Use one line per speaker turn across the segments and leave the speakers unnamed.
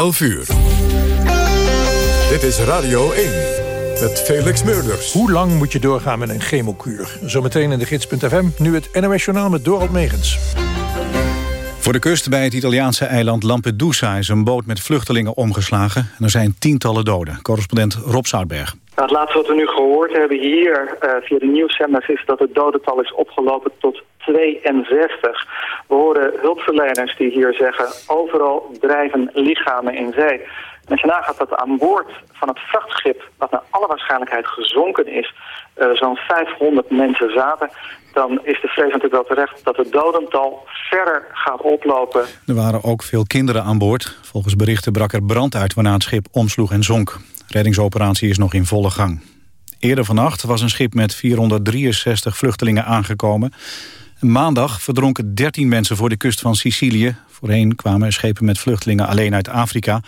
11 uur. Dit is Radio 1 met Felix Meurders.
Hoe lang moet je doorgaan met een chemokuur? Zometeen in de gids.fm, nu het NOS Journaal met Dorald Megens.
Voor de kust bij het Italiaanse eiland Lampedusa is een boot met vluchtelingen omgeslagen. En er zijn tientallen doden. Correspondent Rob Zoutberg.
Nou, het laatste wat we nu gehoord hebben hier uh, via de nieuwszenders is dat het dodental is opgelopen tot 62. We horen hulpverleners die hier zeggen overal drijven lichamen in zee. En als je nagaat dat aan boord van het vrachtschip, wat naar alle waarschijnlijkheid gezonken is, uh, zo'n 500 mensen zaten, dan is de vrees natuurlijk wel terecht dat het dodental verder gaat oplopen.
Er waren ook veel kinderen aan boord. Volgens berichten brak er brand uit waarna het schip omsloeg en zonk. Reddingsoperatie is nog in volle gang. Eerder vannacht was een schip met 463 vluchtelingen aangekomen. Maandag verdronken 13 mensen voor de kust van Sicilië. Voorheen kwamen schepen met vluchtelingen alleen uit Afrika.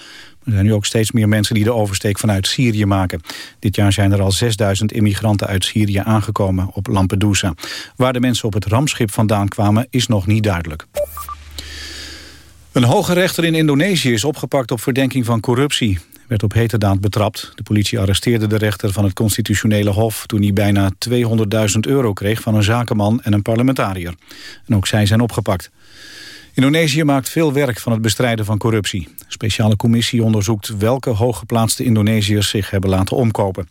Er zijn nu ook steeds meer mensen die de oversteek vanuit Syrië maken. Dit jaar zijn er al 6000 immigranten uit Syrië aangekomen op Lampedusa. Waar de mensen op het ramschip vandaan kwamen is nog niet duidelijk. Een hoge rechter in Indonesië is opgepakt op verdenking van corruptie werd op heterdaad betrapt. De politie arresteerde de rechter van het constitutionele hof... toen hij bijna 200.000 euro kreeg van een zakenman en een parlementariër. En ook zij zijn opgepakt. Indonesië maakt veel werk van het bestrijden van corruptie. Speciale commissie onderzoekt welke hooggeplaatste Indonesiërs zich hebben laten omkopen.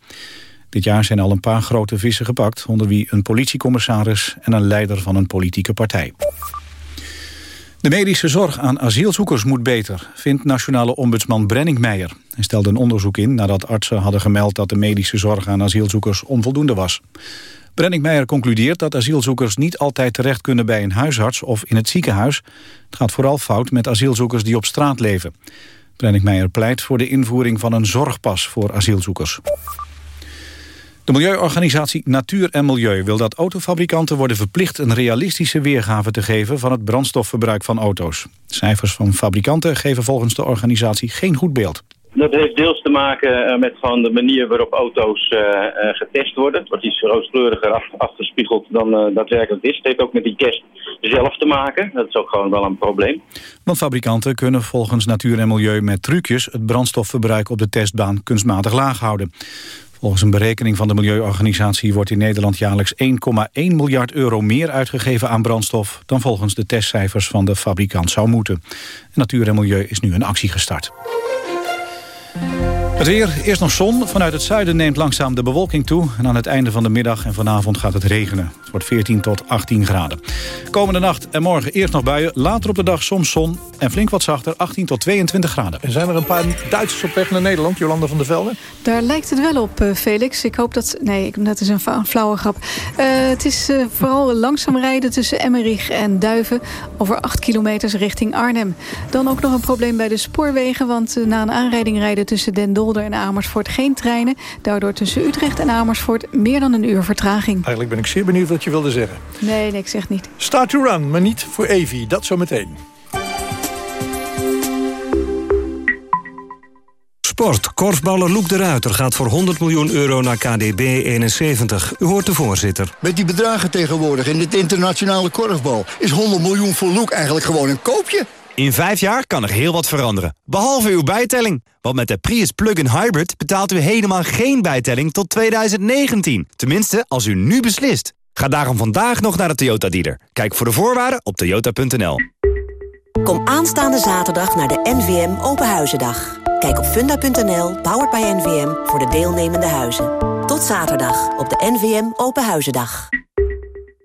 Dit jaar zijn al een paar grote vissen gepakt... onder wie een politiecommissaris en een leider van een politieke partij. De medische zorg aan asielzoekers moet beter, vindt nationale ombudsman Brenning Meijer. Hij stelde een onderzoek in nadat artsen hadden gemeld dat de medische zorg aan asielzoekers onvoldoende was. Brenning Meijer concludeert dat asielzoekers niet altijd terecht kunnen bij een huisarts of in het ziekenhuis. Het gaat vooral fout met asielzoekers die op straat leven. Brenning Meijer pleit voor de invoering van een zorgpas voor asielzoekers. De milieuorganisatie Natuur en Milieu wil dat autofabrikanten worden verplicht een realistische weergave te geven van het brandstofverbruik van auto's. Cijfers van fabrikanten geven volgens de organisatie geen goed beeld.
Dat heeft deels te maken eh, met gewoon de manier waarop auto's uh, getest worden. Het wordt iets rooskleuriger af, afgespiegeld dan uh, daadwerkelijk is. Het heeft ook met die test zelf te maken. Dat is ook gewoon wel een probleem.
Want fabrikanten kunnen volgens Natuur en Milieu met trucjes... het brandstofverbruik op de testbaan kunstmatig laag houden. Volgens een berekening van de Milieuorganisatie wordt in Nederland jaarlijks 1,1 miljard euro meer uitgegeven aan brandstof dan volgens de testcijfers van de fabrikant zou moeten. Natuur en Milieu is nu een actie gestart. Het weer, eerst nog zon. Vanuit het zuiden neemt langzaam de bewolking toe. En aan het einde van de middag en vanavond gaat het regenen. Het wordt 14 tot 18 graden. Komende nacht en morgen eerst nog buien. Later op de dag soms zon en flink wat zachter, 18 tot 22 graden.
En zijn er een paar Duitsers op weg naar Nederland, Jolanda van der Velde?
Daar lijkt het wel op, uh, Felix. Ik hoop dat... Nee, dat is een flauwe grap. Uh, het is uh, vooral langzaam rijden tussen Emmerich en Duiven... over 8 kilometers richting Arnhem. Dan ook nog een probleem bij de spoorwegen... want na een aanrijding rijden tussen Den Dolder en Amersfoort geen treinen. Daardoor tussen Utrecht en Amersfoort meer dan een uur vertraging.
Eigenlijk ben ik zeer benieuwd wat je wilde zeggen.
Nee, nee ik zeg niet.
Start to run, maar niet voor Evi. Dat zometeen.
Sport. Korfballer Loek de Ruiter gaat voor 100 miljoen euro naar KDB 71. U hoort de voorzitter.
Met die bedragen tegenwoordig in dit internationale korfbal... is 100 miljoen voor Loek eigenlijk gewoon een koopje?
In vijf jaar kan er heel wat veranderen. Behalve uw bijtelling. Want met de Prius Plug-in Hybrid betaalt u helemaal geen bijtelling tot 2019. Tenminste, als u nu beslist. Ga daarom vandaag nog naar de Toyota dealer. Kijk voor de voorwaarden op toyota.nl.
Kom aanstaande zaterdag naar de NVM Open Huizendag. Kijk op funda.nl, powered by NVM, voor de deelnemende huizen. Tot zaterdag op de NVM Open Huizendag.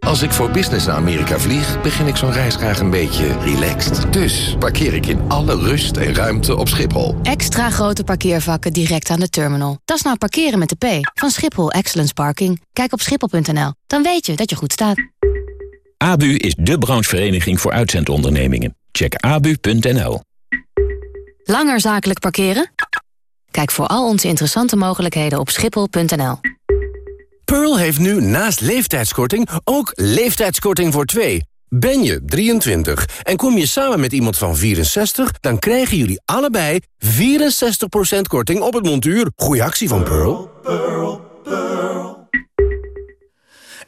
Als ik voor business naar Amerika vlieg, begin ik zo'n reis graag een beetje relaxed. Dus parkeer ik in alle rust en ruimte op Schiphol.
Extra grote parkeervakken direct aan de terminal. Dat is nou parkeren met de P van Schiphol Excellence Parking. Kijk op schiphol.nl, dan weet je dat je goed staat.
ABU is de branchevereniging voor uitzendondernemingen. Check abu.nl.
Langer zakelijk parkeren? Kijk voor al onze interessante mogelijkheden op schiphol.nl.
Pearl heeft nu naast leeftijdskorting ook leeftijdskorting voor twee. Ben je 23 en kom je samen met iemand van 64... dan krijgen jullie allebei 64% korting op het montuur. Goeie actie van Pearl.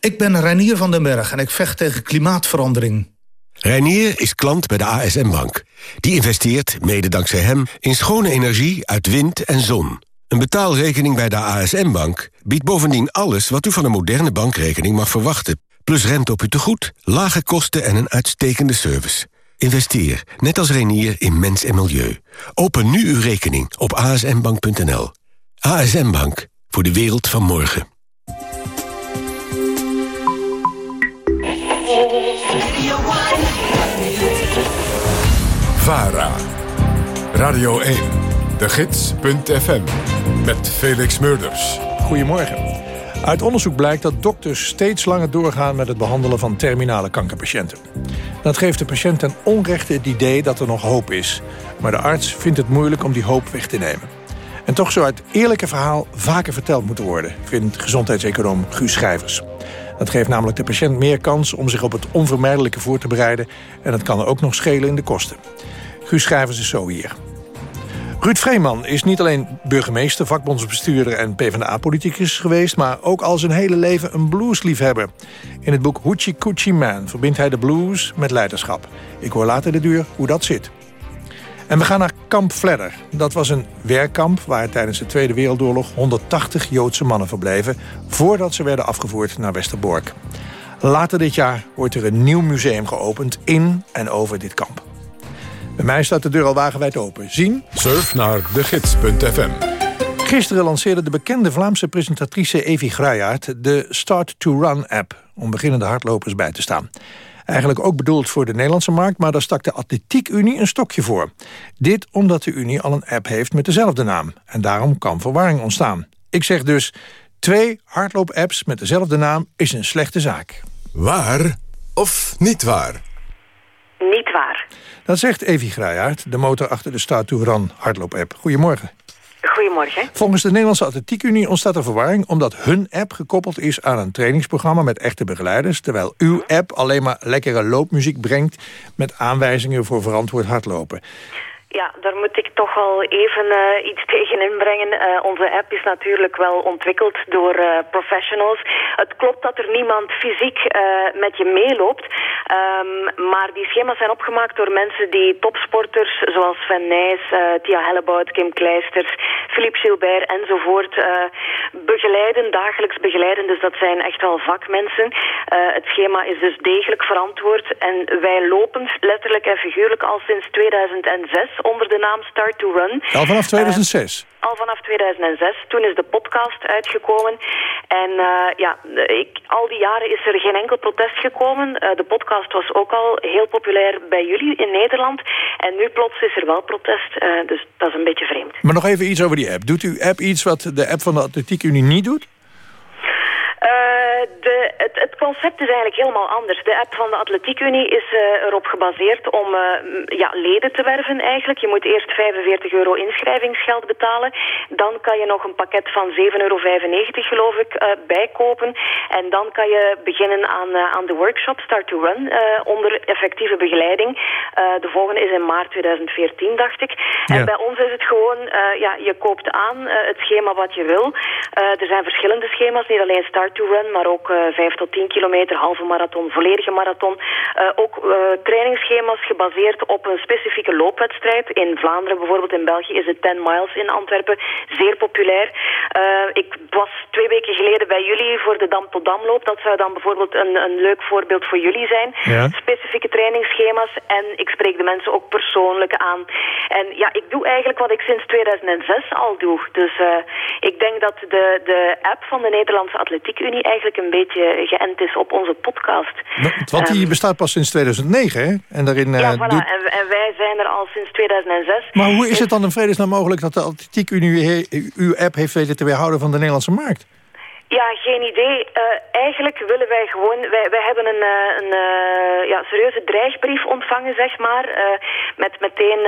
Ik ben Reinier van den Berg en ik vecht tegen klimaatverandering.
Reinier is klant bij de ASM Bank. Die investeert, mede dankzij hem, in schone energie uit wind en zon. Een betaalrekening bij de ASM Bank biedt bovendien alles... wat u van een moderne bankrekening mag verwachten. Plus rente op uw tegoed, lage kosten en een uitstekende service. Investeer, net als Reinier, in mens en milieu. Open nu uw rekening op asmbank.nl. ASM Bank, voor de wereld van morgen.
VARA. Radio 1. De Gids.fm. Met Felix Murders.
Goedemorgen. Uit onderzoek blijkt dat dokters steeds langer doorgaan... met het behandelen van terminale kankerpatiënten. Dat geeft de patiënt ten onrechte het idee dat er nog hoop is. Maar de arts vindt het moeilijk om die hoop weg te nemen. En toch zou het eerlijke verhaal vaker verteld moeten worden... vindt gezondheidseconoom Guus Schrijvers. Dat geeft namelijk de patiënt meer kans om zich op het onvermijdelijke voor te bereiden... en dat kan er ook nog schelen in de kosten. Guus Schrijvers is zo hier. Ruud Vreeman is niet alleen burgemeester, vakbondsbestuurder en PvdA-politicus geweest... maar ook al zijn hele leven een bluesliefhebber. In het boek Hoochie Coochie Man verbindt hij de blues met leiderschap. Ik hoor later de duur hoe dat zit. En we gaan naar Kamp Fledder. Dat was een werkkamp waar tijdens de Tweede Wereldoorlog 180 Joodse mannen verbleven... voordat ze werden afgevoerd naar Westerbork. Later dit jaar wordt er een nieuw museum geopend in en over dit kamp. Bij mij staat de deur al wagenwijd open. Zien?
Surf naar degids.fm.
Gisteren lanceerde de bekende Vlaamse presentatrice Evi Graaiaert... de Start to Run-app om beginnende hardlopers bij te staan. Eigenlijk ook bedoeld voor de Nederlandse markt... maar daar stak de Atletiek Unie een stokje voor. Dit omdat de Unie al een app heeft met dezelfde naam. En daarom kan verwarring ontstaan. Ik zeg dus, twee hardloop-apps met dezelfde naam is een slechte zaak.
Waar of niet waar?
Niet waar.
Dat zegt Evi Graaiaert, de motor achter de Start hardloop-app. Goedemorgen.
Goedemorgen.
Volgens de Nederlandse Atletiekunie ontstaat er verwarring... omdat hun app gekoppeld is aan een trainingsprogramma met echte begeleiders... terwijl uw app alleen maar lekkere loopmuziek brengt... met aanwijzingen voor verantwoord hardlopen.
Ja, daar moet ik toch wel even uh, iets tegen inbrengen. Uh, onze app is natuurlijk wel ontwikkeld door uh, professionals. Het klopt dat er niemand fysiek met je meeloopt. Um, maar die schema's zijn opgemaakt door mensen die topsporters zoals Van Nijs, Tia Hellebout, Kim Kleisters, Philippe Gilbert enzovoort begeleiden, dagelijks begeleiden. Dus dat zijn echt wel vakmensen. het schema is dus degelijk verantwoord. En wij lopen letterlijk en figuurlijk al sinds 2006 onder de naam Start to Run.
Al vanaf 2006?
Uh, al vanaf 2006. Toen is de podcast uitgekomen. En uh, ja, ik, al die jaren is er geen enkel protest gekomen. Uh, de podcast was ook al heel populair bij jullie in Nederland. En nu plots is er wel protest. dus dat is een beetje vreemd.
Maar nog even iets over die app. Doet uw app iets wat de app van de Atletiek Unie niet doet?
Uh, de, het, het, concept is eigenlijk helemaal anders. De app van de Atletiekunie is uh, erop gebaseerd om uh, ja, leden te werven eigenlijk. Je moet eerst 45 euro inschrijvingsgeld betalen. Dan kan je nog een pakket van 7,95 euro geloof ik bijkopen. En dan kan je beginnen aan, aan de workshop Start to Run onder effectieve begeleiding. de volgende is in maart 2014 dacht ik. Ja. En bij ons is het gewoon, ja, je koopt aan het schema wat je wil. er zijn verschillende schema's, niet alleen Start to Run, maar ook uh, 5 tot 10 kilometer, halve marathon, volledige marathon. Uh, ook uh, trainingsschema's gebaseerd op een specifieke loopwedstrijd. In Vlaanderen bijvoorbeeld, in België is het 10 miles in Antwerpen, zeer populair. ik was twee weken geleden bij jullie voor de Dam tot Damloop. Dat zou dan bijvoorbeeld een, een leuk voorbeeld voor jullie zijn.
Ja.
Specifieke trainingsschema's en ik spreek de mensen ook persoonlijk aan. En ja, ik doe eigenlijk wat ik sinds 2006 al doe. Dus ik denk dat de, de app van de Nederlandse Atletiek Unie eigenlijk een beetje geënt is op onze podcast.
Want die um, bestaat pas sinds 2009, hè? En daarin,
ja,
uh,
voilà.
doet...
en, en, wij zijn er al sinds 2006.
Maar hoe is het dan in vredesnaam mogelijk dat de Atletiek Unie uw app heeft weten te weerhouden van de Nederlandse markt?
Ja, geen idee. Uh, eigenlijk willen wij gewoon... Wij, wij hebben een, uh, een uh, ja, serieuze dreigbrief ontvangen, zeg maar. met meteen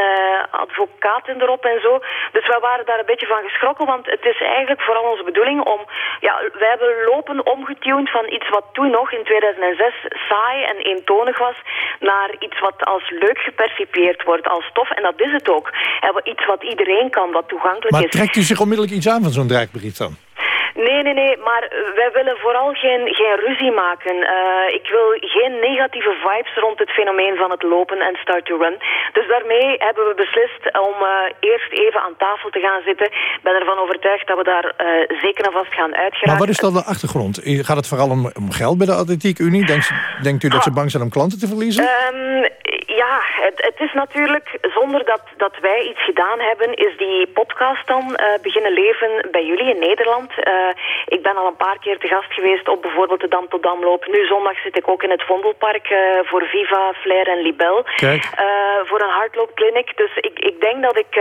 advocaten erop en zo. Dus wij waren daar een beetje van geschrokken. Want het is eigenlijk vooral onze bedoeling om... Ja, wij hebben lopen omgetuned van iets wat toen nog in 2006 saai en eentonig was... naar iets wat als leuk gepercipieerd wordt, als tof. En dat is het ook. iets wat iedereen kan, wat toegankelijk
maar
is.
Maar trekt u zich onmiddellijk iets aan van zo'n dreigbrief dan?
Nee, nee, nee, maar wij willen vooral geen, geen ruzie maken. Uh, ik wil geen negatieve vibes rond het fenomeen van het lopen en start to run. Dus daarmee hebben we beslist om uh, eerst even aan tafel te gaan zitten. Ik ben ervan overtuigd dat we daar uh, zeker en vast gaan uitgeraken.
Maar wat is dan de achtergrond? Gaat het vooral om, om geld bij de Atletiek Unie? Denkt, denkt u dat ze bang zijn om klanten te verliezen?
Um, ja, het, het, is natuurlijk, zonder dat, dat wij iets gedaan hebben, is die podcast dan beginnen leven bij jullie in Nederland. Uh, ik ben al een paar keer te gast geweest op bijvoorbeeld de Dam tot Damloop. Nu zondag zit ik ook in het Vondelpark uh, voor Viva, Flair en Libel. voor een hardloopkliniek. Dus ik, ik denk dat ik,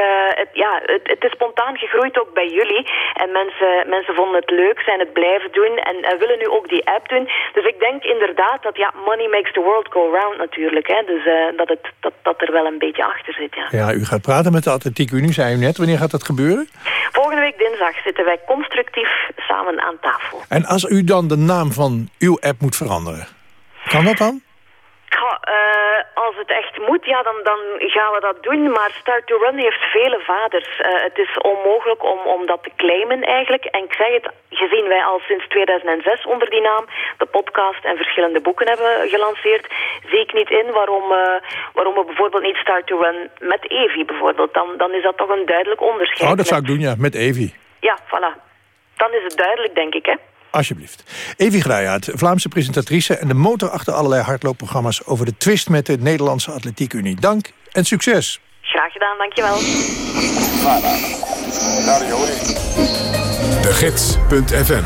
het, ja, het, het, is spontaan gegroeid ook bij jullie. En mensen, mensen vonden het leuk, zijn het blijven doen en willen nu ook die app doen. Dus ik denk inderdaad dat, ja, money makes the world go round natuurlijk. Hè. Dus dat, het, dat, dat er wel een beetje achter zit, ja.
Ja, u gaat praten met de Atletiek Unie, zei u net. Wanneer gaat dat gebeuren?
Volgende week dinsdag zitten wij constructief samen aan tafel.
En als u dan de naam van uw app moet veranderen, kan dat dan?
Ja, uh, als het echt moet, ja, dan, dan gaan we dat doen. Maar Start to Run heeft vele vaders. Uh, het is onmogelijk om, om dat te claimen eigenlijk. En ik zeg het, gezien wij al sinds 2006 onder die naam de podcast en verschillende boeken hebben gelanceerd, zie ik niet in waarom, uh, waarom we bijvoorbeeld niet Start to Run met Evi bijvoorbeeld. Dan, dan is dat toch een duidelijk onderscheid.
Oh, dat zou ik doen, ja, met Evi.
Ja, voilà. Dan is het duidelijk, denk ik, hè.
Alsjeblieft. Evi Grijhaard, Vlaamse presentatrice... en de motor achter allerlei hardloopprogramma's... over de twist met de Nederlandse Atletiek Unie. Dank en succes.
Graag gedaan, dankjewel.
De Gids.fm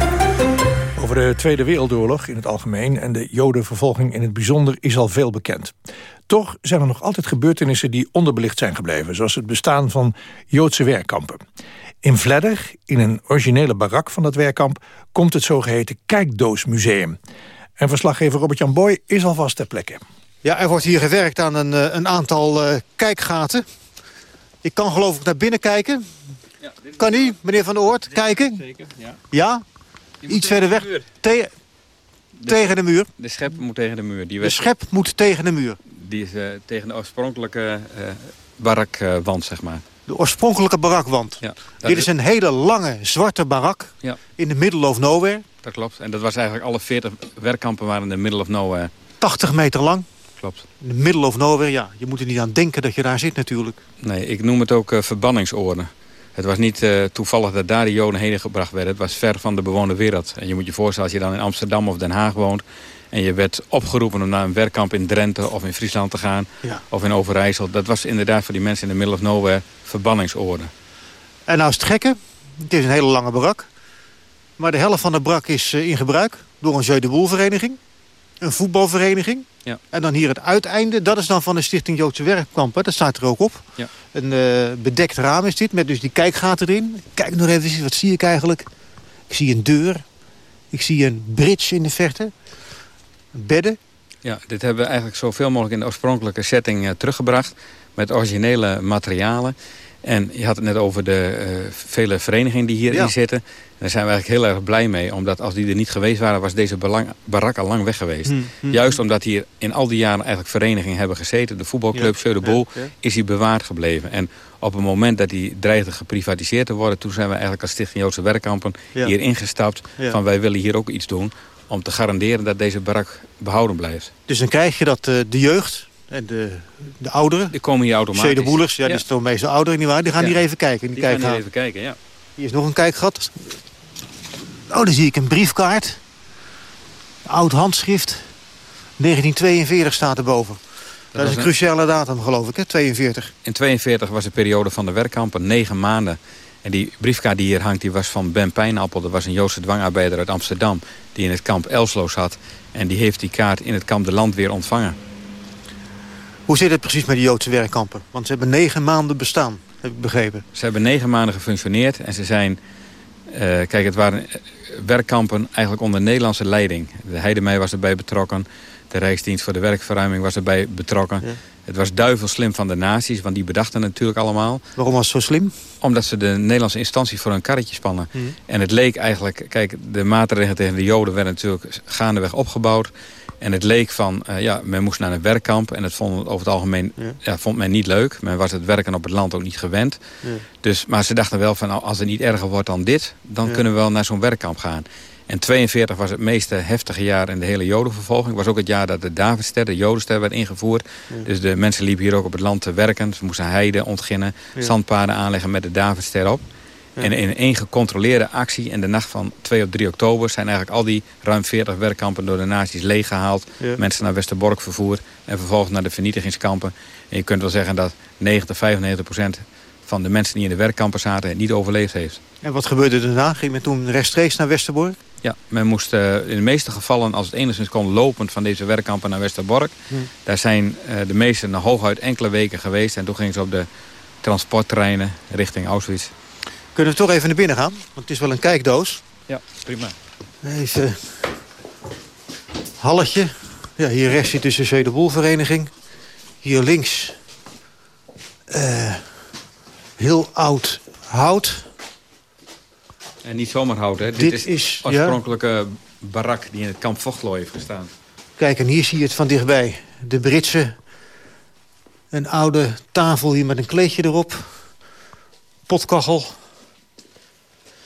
over de Tweede Wereldoorlog in het algemeen... en de jodenvervolging in het bijzonder is al veel bekend. Toch zijn er nog altijd gebeurtenissen die onderbelicht zijn gebleven... zoals het bestaan van Joodse werkkampen. In Vledder, in een originele barak van dat werkkamp... komt het zogeheten Kijkdoosmuseum. En verslaggever Robert-Jan Boy is alvast ter plekke.
Ja, er wordt hier gewerkt aan een, eh, een aantal uh, kijkgaten. Ik kan geloof ik naar binnen kijken. Ja, kan u, meneer Van der Oort, kijken?
Zeker, ja.
Ja? Iets verder weg. Te tegen de muur?
De schep moet tegen de muur.
Die de schep moet tegen de muur?
Die is uh, tegen de oorspronkelijke barakwand, zeg maar.
De oorspronkelijke barakwand. Ja, Dit is een hele lange zwarte barak ja. in de middle of nowhere.
Dat klopt. En dat was eigenlijk alle 40 werkkampen waren in de middle of nowhere.
80 meter lang.
Klopt.
In de middle of nowhere, ja. Je moet er niet aan denken dat je daar zit natuurlijk.
Nee, ik noem het ook uh, verbanningsoorden. Het was niet uh, toevallig dat daar de Joden heen gebracht werden. Het was ver van de bewoonde wereld. En je moet je voorstellen, als je dan in Amsterdam of Den Haag woont... en je werd opgeroepen om naar een werkkamp in Drenthe of in Friesland te gaan...
Ja.
of in Overijssel. Dat was inderdaad voor die mensen in de middle of nowhere verbanningsorde.
En nou is het gekke. Het is een hele lange barak. Maar de helft van de brak is uh, in gebruik door een Jeu de Boel vereniging. Een voetbalvereniging.
Ja.
En dan hier het uiteinde, dat is dan van de Stichting Joodse Werkkampen. Dat staat er ook op.
Ja.
Een uh, bedekt raam is dit, met dus die kijkgaten erin. Kijk nog even, wat zie ik eigenlijk? Ik zie een deur. Ik zie een bridge in de verte. Bedden.
Ja, dit hebben we eigenlijk zoveel mogelijk in de oorspronkelijke setting uh, teruggebracht. Met originele materialen. En je had het net over de uh, vele verenigingen die hierin
Ja.
zitten. Daar zijn we eigenlijk heel erg blij mee. Omdat als die er niet geweest waren, was deze belang- barak al lang weg geweest.
Hmm, hmm.
Juist omdat hier in al die jaren eigenlijk verenigingen hebben gezeten. De voetbalclub
Ja,
de Boel
ja,
is hier bewaard gebleven. En op het moment dat die dreigde geprivatiseerd te worden... toen zijn we eigenlijk als Stichting Joodse Werkkampen hier ingestapt. Van wij willen hier ook iets doen om te garanderen dat deze barak behouden blijft.
Dus dan krijg je dat eh, de jeugd en de, de ouderen...
Die komen hier automatisch.
De Boelers, ja, die is toch meestal ouderen, nietwaar? Die gaan
Ja.
hier even kijken. Die,
Die gaan hier even kijken, ja.
Hier is nog een kijkgat. Oh, dan zie ik een briefkaart. Oud handschrift. 1942 staat erboven. Dat,
was
is een
een-
cruciale datum, geloof ik, hè? 42.
In 42 was de periode van de werkkampen, negen maanden. En die briefkaart die hier hangt, die was van Ben Pijnappel. Dat was een Joodse dwangarbeider uit Amsterdam... die in het kamp Elslo zat. En die heeft die kaart in het kamp De Land weer ontvangen.
Hoe zit het precies met die Joodse werkkampen? Want ze hebben negen maanden bestaan, heb ik begrepen.
Ze hebben negen maanden gefunctioneerd en ze zijn kijk, het waren werkkampen eigenlijk onder Nederlandse leiding. De Heidemij was erbij betrokken. De Rijksdienst voor de Werkverruiming was erbij betrokken. Het was duivelslim van de naties, want die bedachten natuurlijk allemaal.
Waarom was het zo slim?
Omdat ze de Nederlandse instantie voor een karretje spannen. En het leek eigenlijk, kijk, de maatregelen tegen de Joden werden natuurlijk gaandeweg opgebouwd. En het leek van, uh, ja, men moest naar een werkkamp. En het vond over het algemeen ja. ja. vond men niet leuk. Men was het werken op het land ook niet gewend. Ja. Dus, maar ze dachten wel van, nou, als het niet erger wordt dan dit... dan kunnen we wel naar zo'n werkkamp gaan. En 42 was het meest heftige jaar in de hele jodenvervolging. Het was ook het jaar dat de Davidster, de jodenster, werd ingevoerd. Dus de mensen liepen hier ook op het land te werken. Ze moesten heiden ontginnen, zandpaden aanleggen met de Davidster op. En in één gecontroleerde actie in de nacht van 2 op 3 oktober... zijn eigenlijk al die ruim 40 werkkampen door de nazi's leeggehaald. Ja. Mensen naar Westerbork vervoerd en vervolgens naar de vernietigingskampen. En je kunt wel zeggen dat 90, 95 procent van de mensen die in de werkkampen zaten... het niet overleefd heeft.
En wat gebeurde daarna? Ging men toen rechtstreeks naar Westerbork?
Ja, men moest uh, in de meeste gevallen, als het enigszins kon, lopend van deze werkkampen naar Westerbork. Hm. Daar zijn uh, de meesten nog hooguit enkele weken geweest. En toen gingen ze op de transporttreinen richting Auschwitz.
Kunnen we toch even naar binnen gaan? Want het is wel een kijkdoos.
Ja, prima.
Even halletje. Ja, hier rechts zit dus de Zedeboelvereniging. Hier links uh, heel oud hout.
En niet zomaar hout, hè? Dit, Dit is oorspronkelijke ja. barak die in het kamp Vochtlo heeft gestaan.
Kijk, en hier zie je het van dichtbij. De Britse. Een oude tafel hier met een kleedje erop. Potkachel.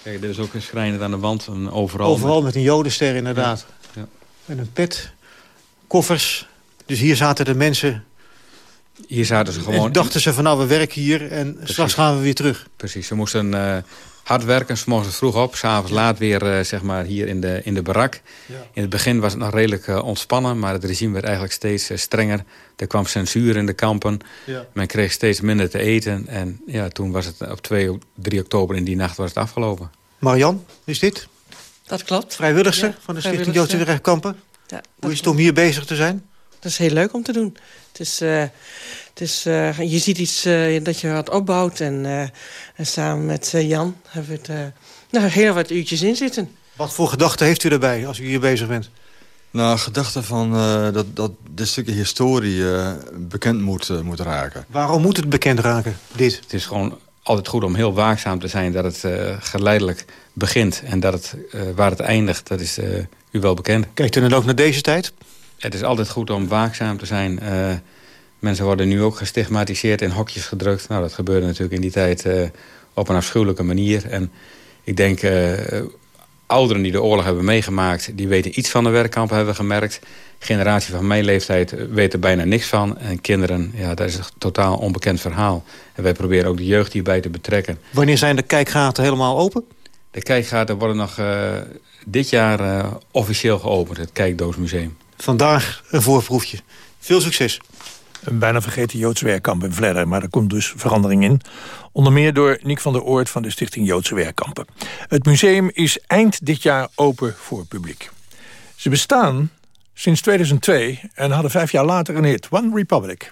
Kijk, er is ook een schrijner aan de wand. Een overal
overal met... met een jodenster inderdaad. Ja. Ja. En een pet. Koffers. Dus hier zaten de mensen...
Hier zaten ze gewoon...
En dachten ze van nou, we werken hier en Precies. straks gaan we weer terug.
Precies, ze moesten uh, hard werken. S morgens vroeg op, s'avonds laat weer uh, zeg maar hier in de, in de barak. Ja. In het begin was het nog redelijk uh, ontspannen. Maar het regime werd eigenlijk steeds strenger. Er kwam censuur in de kampen. Ja. Men kreeg steeds minder te eten. En ja, toen was het op 2, 3 oktober in die nacht was het afgelopen.
Marian, is dit?
Dat klopt.
Vrijwilligster ja, van de Stichting Joodse Werkkampen. Ja, Hoe is het om hier bezig te zijn?
Dat is heel leuk om te doen. Het is, uh, het is, uh, je ziet iets uh, dat je wat opbouwt. En, en samen met Jan hebben we het nou, heel wat uurtjes in zitten.
Wat voor gedachten heeft u erbij als u hier bezig bent?
Nou, gedachte van uh, dat, dat dit stukje historie uh, bekend moet, uh, moet raken.
Waarom moet het bekend raken, dit?
Het is gewoon altijd goed om heel waakzaam te zijn dat het geleidelijk begint. En dat het, waar het eindigt, dat is u wel bekend.
Kijkt u dan ook naar deze tijd?
Het is altijd goed om waakzaam te zijn. mensen worden nu ook gestigmatiseerd in hokjes gedrukt. Nou, dat gebeurde natuurlijk in die tijd op een afschuwelijke manier. En ik denk ouderen die de oorlog hebben meegemaakt... die weten iets van de werkkampen, hebben we gemerkt. Generatie van mijn leeftijd weet er bijna niks van. En kinderen, ja, dat is een totaal onbekend verhaal. En wij proberen ook de jeugd hierbij te betrekken.
Wanneer zijn de kijkgaten helemaal open?
De kijkgaten worden nog uh, dit jaar uh, officieel geopend, het Kijkdoosmuseum.
Vandaag een voorproefje. Veel succes.
Een bijna vergeten Joodse werkkamp in Vledder, maar er komt dus verandering in. Onder meer door Nick van der Oort van de Stichting Joodse Werkkampen. Het museum is eind dit jaar open voor publiek. Ze bestaan sinds 2002 en hadden vijf jaar later een hit, One Republic.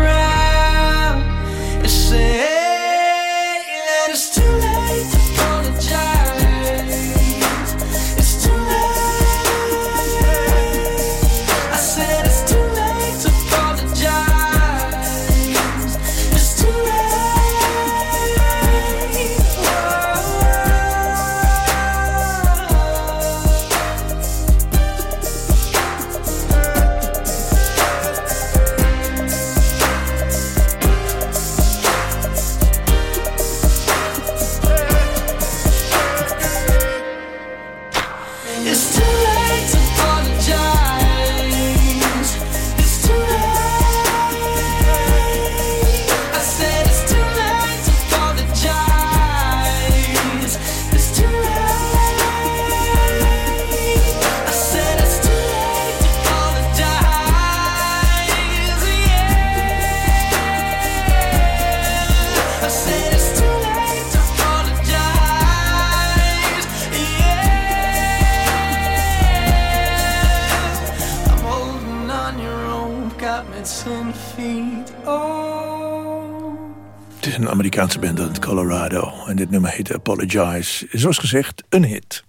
Amerikaanse band uit Colorado. En dit nummer heet Apologize. Zoals gezegd, een hit.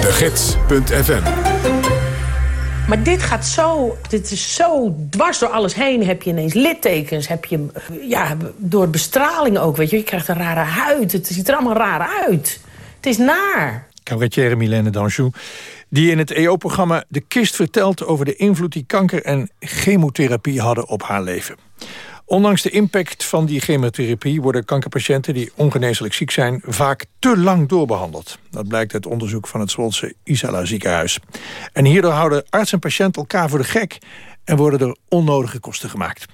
De Gids.fm
Maar dit gaat zo, dit is zo dwars door alles heen. Heb je ineens littekens, heb je, ja, door bestraling ook, weet je. Je krijgt een rare huid, het ziet er allemaal raar uit. Het is naar.
Cabaretière Milène Danjou, die in het EO-programma De Kist vertelt over de invloed die kanker en chemotherapie hadden op haar leven. Ondanks de impact van die chemotherapie worden kankerpatiënten die ongeneeslijk ziek zijn vaak te lang doorbehandeld. Dat blijkt uit onderzoek van het Zwolse Isala ziekenhuis. En hierdoor houden arts en patiënt elkaar voor de gek en worden er onnodige kosten gemaakt.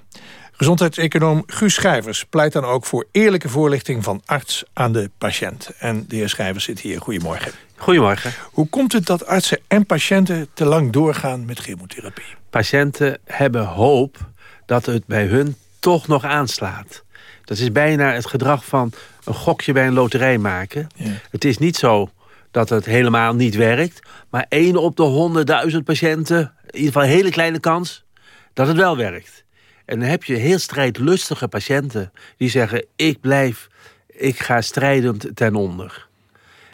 Gezondheidseconoom Guus Schrijvers pleit dan ook voor eerlijke voorlichting van arts aan de patiënt. En de heer Schrijvers zit hier. Goedemorgen.
Goedemorgen.
Hoe komt het dat artsen en patiënten te lang doorgaan met chemotherapie?
Patiënten hebben hoop dat het bij hun toch nog aanslaat. Dat is bijna het gedrag van een gokje bij een loterij maken. Het is niet zo dat het helemaal niet werkt. Maar één op de honderdduizend patiënten, in ieder geval een hele kleine kans, dat het wel werkt. En dan heb je heel strijdlustige patiënten die zeggen... ik blijf, ik ga strijdend ten onder.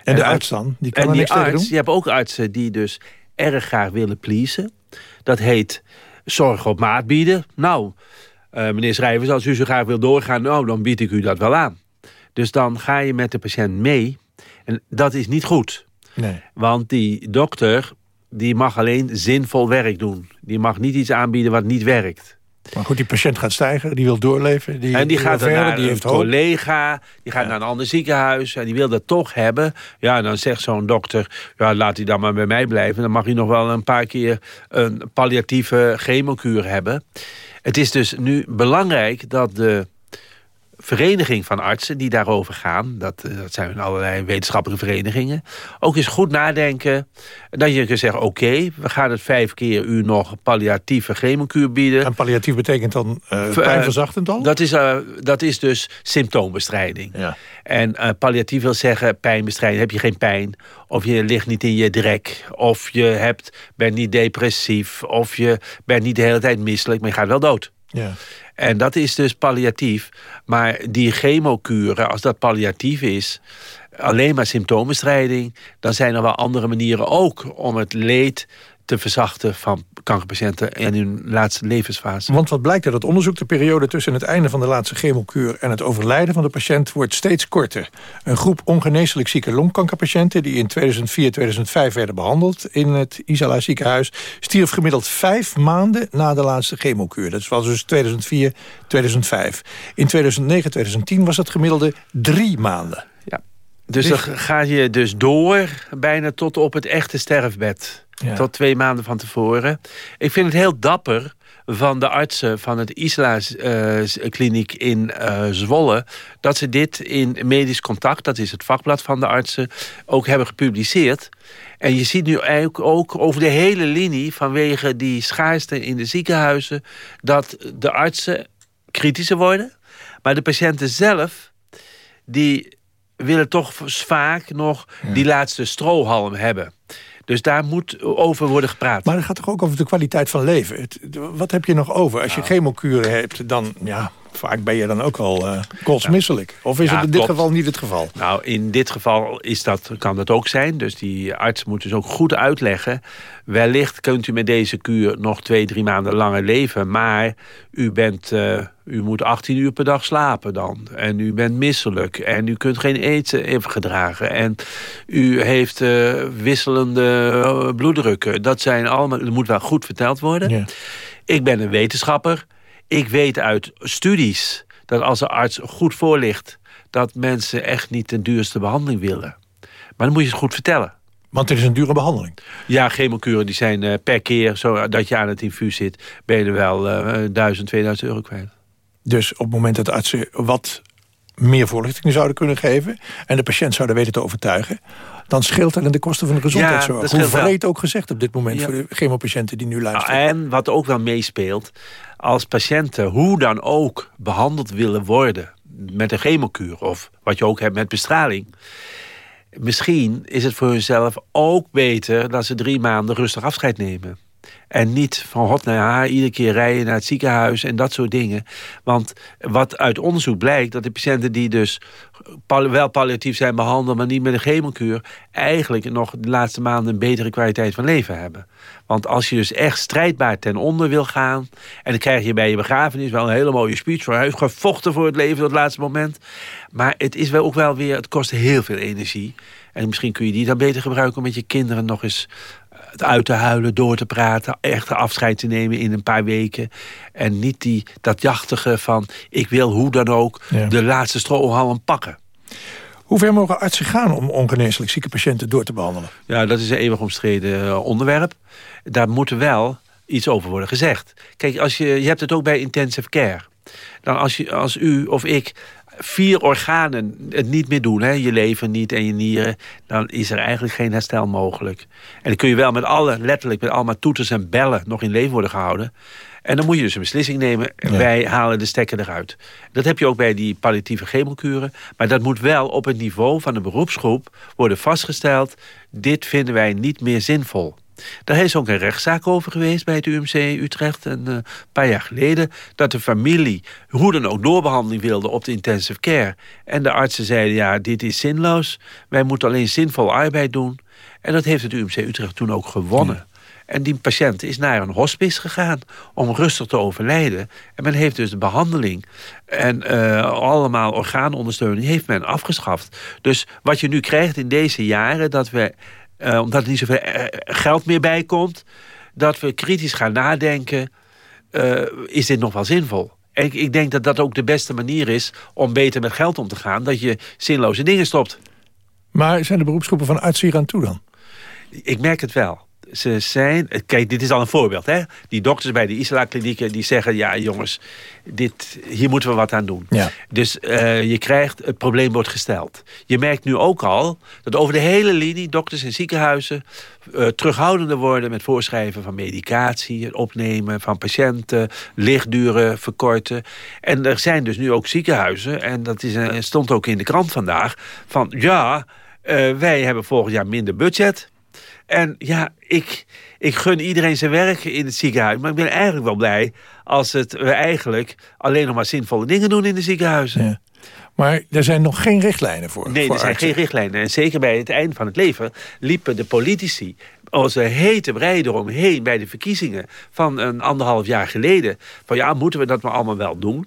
En de arts dan? Die kan
en
er niks
arts,
doen?
Je hebt ook artsen die dus erg graag willen pleasen. Dat heet zorg op maat bieden. Nou, eh, meneer Schrijvers, als u zo graag wil doorgaan... nou, dan bied ik u dat wel aan. Dus dan ga je met de patiënt mee. En dat is niet goed.
Nee.
Want die dokter die mag alleen zinvol werk doen. Die mag niet iets aanbieden wat niet werkt.
Maar goed, die patiënt gaat stijgen, die wil doorleven. Die,
en die gaat
verder,
naar
die
een
heeft hoop.
collega, die gaat naar een ander ziekenhuis... en die wil dat toch hebben. Ja, en dan zegt zo'n dokter, ja, laat hij dan maar bij mij blijven. Dan mag hij nog wel een paar keer een palliatieve chemokuur hebben. Het is dus nu belangrijk dat de vereniging van artsen die daarover gaan... dat, eh, dat zijn allerlei wetenschappelijke verenigingen... ook eens goed nadenken dat je kunt zeggen... oké, we gaan het vijf keer u nog palliatieve chemokuur bieden.
En palliatief betekent dan uh,
Ver-
pijnverzachtend al?
Dat is, eh, dat is dus symptoombestrijding.
Ja.
En eh, palliatief wil zeggen pijnbestrijding. Heb je geen pijn, of je ligt niet in je drek... of je hebt, bent niet depressief... of je bent niet de hele tijd misselijk, maar je gaat wel dood.
Ja.
En dat is dus palliatief. Maar die chemokuren, als dat palliatief is... alleen maar symptoombestrijding... dan zijn er wel andere manieren ook om het leed te verzachten van kankerpatiënten in hun laatste levensfase.
Want wat blijkt uit het onderzoek... de periode tussen het einde van de laatste chemokuur... en het overlijden van de patiënt wordt steeds korter. Een groep ongeneeslijk zieke longkankerpatiënten... die in 2004, 2005 werden behandeld in het Isala ziekenhuis... stierf gemiddeld vijf maanden na de laatste chemokuur. Dat was dus 2004, 2005. In 2009, 2010 was het gemiddelde drie maanden.
Dus dan ga je dus door bijna tot op het echte sterfbed.
Ja.
Tot twee maanden van tevoren. Ik vind het heel dapper van de artsen van het Isla-kliniek in eh, Zwolle... dat ze dit in Medisch Contact, dat is het vakblad van de artsen... ook hebben gepubliceerd. En je ziet nu eigenlijk ook over de hele linie... vanwege die schaarste in de ziekenhuizen... dat de artsen kritischer worden. Maar de patiënten zelf, die willen toch vaak nog die laatste strohalm hebben. Dus daar moet over worden gepraat.
Maar het gaat toch ook over de kwaliteit van leven. Het, wat heb je nog over? Als je chemokuren hebt, dan ja, vaak ben je dan ook al uh, kotsmisselijk. Of is
Ja,
het in dit
klopt.
geval niet het geval?
Nou, in dit geval is dat, kan dat ook zijn. Dus die arts moet dus ook goed uitleggen. Wellicht kunt u met deze kuur nog twee, drie maanden langer leven. Maar u, bent, eh, u moet 18 uur per dag slapen dan. En u bent misselijk. En u kunt geen eten even gedragen. En u heeft eh, wisselende eh, bloeddrukken. Dat zijn allemaal, dat moet wel goed verteld worden. Ik ben een wetenschapper. Ik weet uit studies dat als een arts goed voorlicht dat mensen echt niet de duurste behandeling willen. Maar dan moet je het goed vertellen.
Want het is een dure behandeling.
Ja, chemokuren die zijn eh, per keer, zodat je aan het infuus zit... ben je wel eh 1000, 2000 euro kwijt.
Dus op het moment dat de artsen wat meer voorlichting zouden kunnen geven... en de patiënt zouden weten te overtuigen... dan scheelt dat in de kosten van de gezondheidszorg.
dat
Hoe vreed ook gezegd op dit moment...
Ja.
voor de chemopatiënten die nu luisteren.
Nou, en wat ook wel meespeelt, als patiënten hoe dan ook behandeld willen worden met een chemokuur of wat je ook hebt met bestraling. Misschien is het voor hunzelf ook beter dat ze drie maanden rustig afscheid nemen. En niet van hot naar haar iedere keer rijden naar het ziekenhuis en dat soort dingen. Want wat uit onderzoek blijkt, dat de patiënten die dus wel palliatief zijn behandeld, maar niet met een chemokuur, eigenlijk nog de laatste maanden een betere kwaliteit van leven hebben. Want als je dus echt strijdbaar ten onder wil gaan, en dan krijg je bij je begrafenis wel een hele mooie speech voor hij heeft gevochten voor het leven tot het laatste moment. Maar het is wel ook wel weer, het kost heel veel energie. En misschien kun je die dan beter gebruiken om met je kinderen nog eens het uit te huilen, door te praten, echt afscheid te nemen in een paar weken. En niet die, dat jachtige van ik wil hoe dan ook
Ja.
de laatste strohalm pakken.
Hoe ver mogen artsen gaan om ongeneeslijk zieke patiënten door te behandelen?
Ja, dat is een eeuwig omstreden eh, onderwerp. Daar moet wel iets over worden gezegd. Kijk, als je, je hebt het ook bij intensive care. Dan als, je, als u of ik vier organen het niet meer doen, hè, je lever niet en je nieren, dan is er eigenlijk geen herstel mogelijk. En dan kun je wel met alle, letterlijk met allemaal toeters en bellen nog in leven worden gehouden. En dan moet je dus een beslissing nemen. En wij halen de stekker eruit. Dat heb je ook bij die palliatieve chemokuren. Maar dat moet wel op het niveau van een beroepsgroep worden vastgesteld. Dit vinden wij niet meer zinvol. Daar is ook een rechtszaak over geweest bij het UMC Utrecht een eh, paar jaar geleden. Dat de familie hoe dan ook doorbehandeling wilde op de intensive care. En de artsen zeiden ja, dit is zinloos. Wij moeten alleen zinvol arbeid doen. En dat heeft het UMC Utrecht toen ook gewonnen. En die patiënt is naar een hospice gegaan om rustig te overlijden. En men heeft dus de behandeling en eh, allemaal orgaanondersteuning heeft men afgeschaft. Dus wat je nu krijgt in deze jaren, dat we, eh, omdat er niet zoveel eh, geld meer bij komt, dat we kritisch gaan nadenken, eh, is dit nog wel zinvol? En ik, ik denk dat dat ook de beste manier is om beter met geld om te gaan. Dat je zinloze dingen stopt.
Maar zijn de beroepsgroepen van artsen hier aan toe dan?
Ik merk het wel. Ze zijn, kijk, dit is al een voorbeeld. Hè? Die dokters bij de Isla-klinieken die zeggen... ja jongens, dit, hier moeten we wat aan doen.
Ja.
Dus eh, je krijgt, het probleem wordt gesteld. Je merkt nu ook al dat over de hele linie... dokters en ziekenhuizen eh, terughoudender worden... met voorschrijven van medicatie, het opnemen van patiënten... lichtduren verkorten. En er zijn dus nu ook ziekenhuizen... en dat is, een- stond ook in de krant vandaag... van ja, eh, wij hebben volgend jaar minder budget... En ja, ik, ik gun iedereen zijn werk in het ziekenhuis. Maar ik ben eigenlijk wel blij als het, we eigenlijk alleen nog maar zinvolle dingen doen in de ziekenhuizen.
Maar er zijn nog geen richtlijnen voor.
Nee,
voor
er zijn
artsen.
geen richtlijnen. En zeker bij het einde van het leven liepen de politici als een hete brei eromheen bij de verkiezingen van een anderhalf jaar geleden. Van ja, moeten we dat maar allemaal wel doen?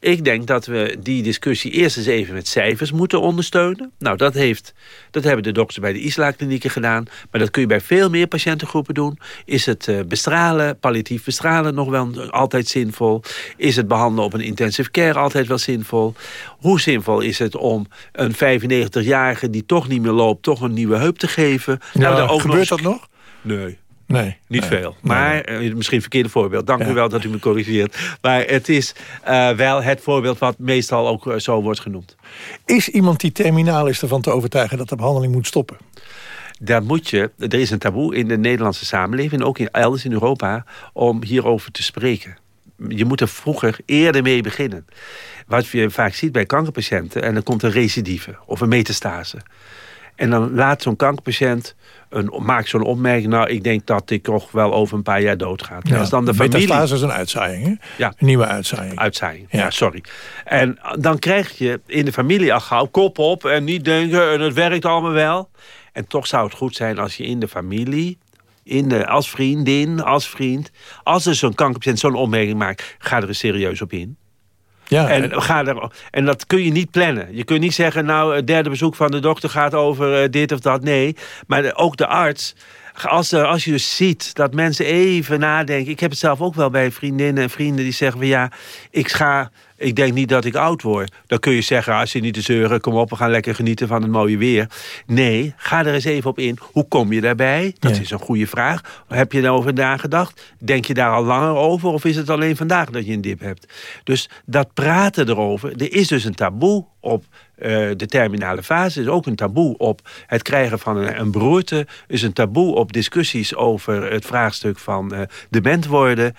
Ik denk dat we die discussie eerst eens even met cijfers moeten ondersteunen. Nou, dat, heeft, dat hebben de dokters bij de Isla-klinieken gedaan. Maar dat kun je bij veel meer patiëntengroepen doen. Is het eh, bestralen, palliatief bestralen nog wel altijd zinvol? Is het behandelen op een intensive care altijd wel zinvol? Hoe zinvol is het om een 95-jarige die toch niet meer loopt... toch een nieuwe heup te geven?
Ja,
dan
gebeurt dat nog?
Nee.
Nee.
Niet
nee.
veel. Maar, eh, misschien verkeerde voorbeeld. Dank u wel dat u me corrigeert. Maar het is eh, wel het voorbeeld wat meestal ook eh, zo wordt genoemd.
Is iemand die terminaal is ervan te overtuigen dat de behandeling moet stoppen?
Daar moet je, er is een taboe in de Nederlandse samenleving... en ook in, elders in Europa, om hierover te spreken. Je moet er vroeger eerder mee beginnen. Wat je vaak ziet bij kankerpatiënten... en dan komt een recidive of een metastase. En dan laat zo'n kankerpatiënt een, maakt zo'n opmerking... nou, ik denk dat ik toch wel over een paar jaar doodga.
Ja,
Als dan de familie...
metastase is een uitzaaiing, hè?
Ja.
Een nieuwe uitzaaiing.
Uitzaaiing, ja. sorry. En dan krijg je in de familie al gauw kop op en niet denken... en het werkt allemaal wel. En toch zou het goed zijn als je in de familie... In de, als vriendin, als vriend... als er zo'n kankerpatiënt zo'n opmerking maakt... ga er eens serieus op in.
Ja,
en, ga er, en dat kun je niet plannen. Je kunt niet zeggen, nou, het derde bezoek van de dokter gaat over eh, dit of dat. Nee, maar ook de arts... Als, er, als je dus ziet dat mensen even nadenken... Ik heb het zelf ook wel bij vriendinnen en vrienden die zeggen... van ja, ik ga Ik denk niet dat ik oud word. Dan kun je zeggen, als je niet te zeuren... kom op, we gaan lekker genieten van het mooie weer. Nee, ga er eens even op in. Hoe kom je daarbij? Dat is een goede vraag. Heb je daarover nagedacht? Denk je daar al langer over? Of is het alleen vandaag dat je een dip hebt? Dus dat praten erover... er is dus een taboe op uh, de terminale fase is ook een taboe op het krijgen van een, een beroerte. is een taboe op discussies over het vraagstuk van uh, dement worden.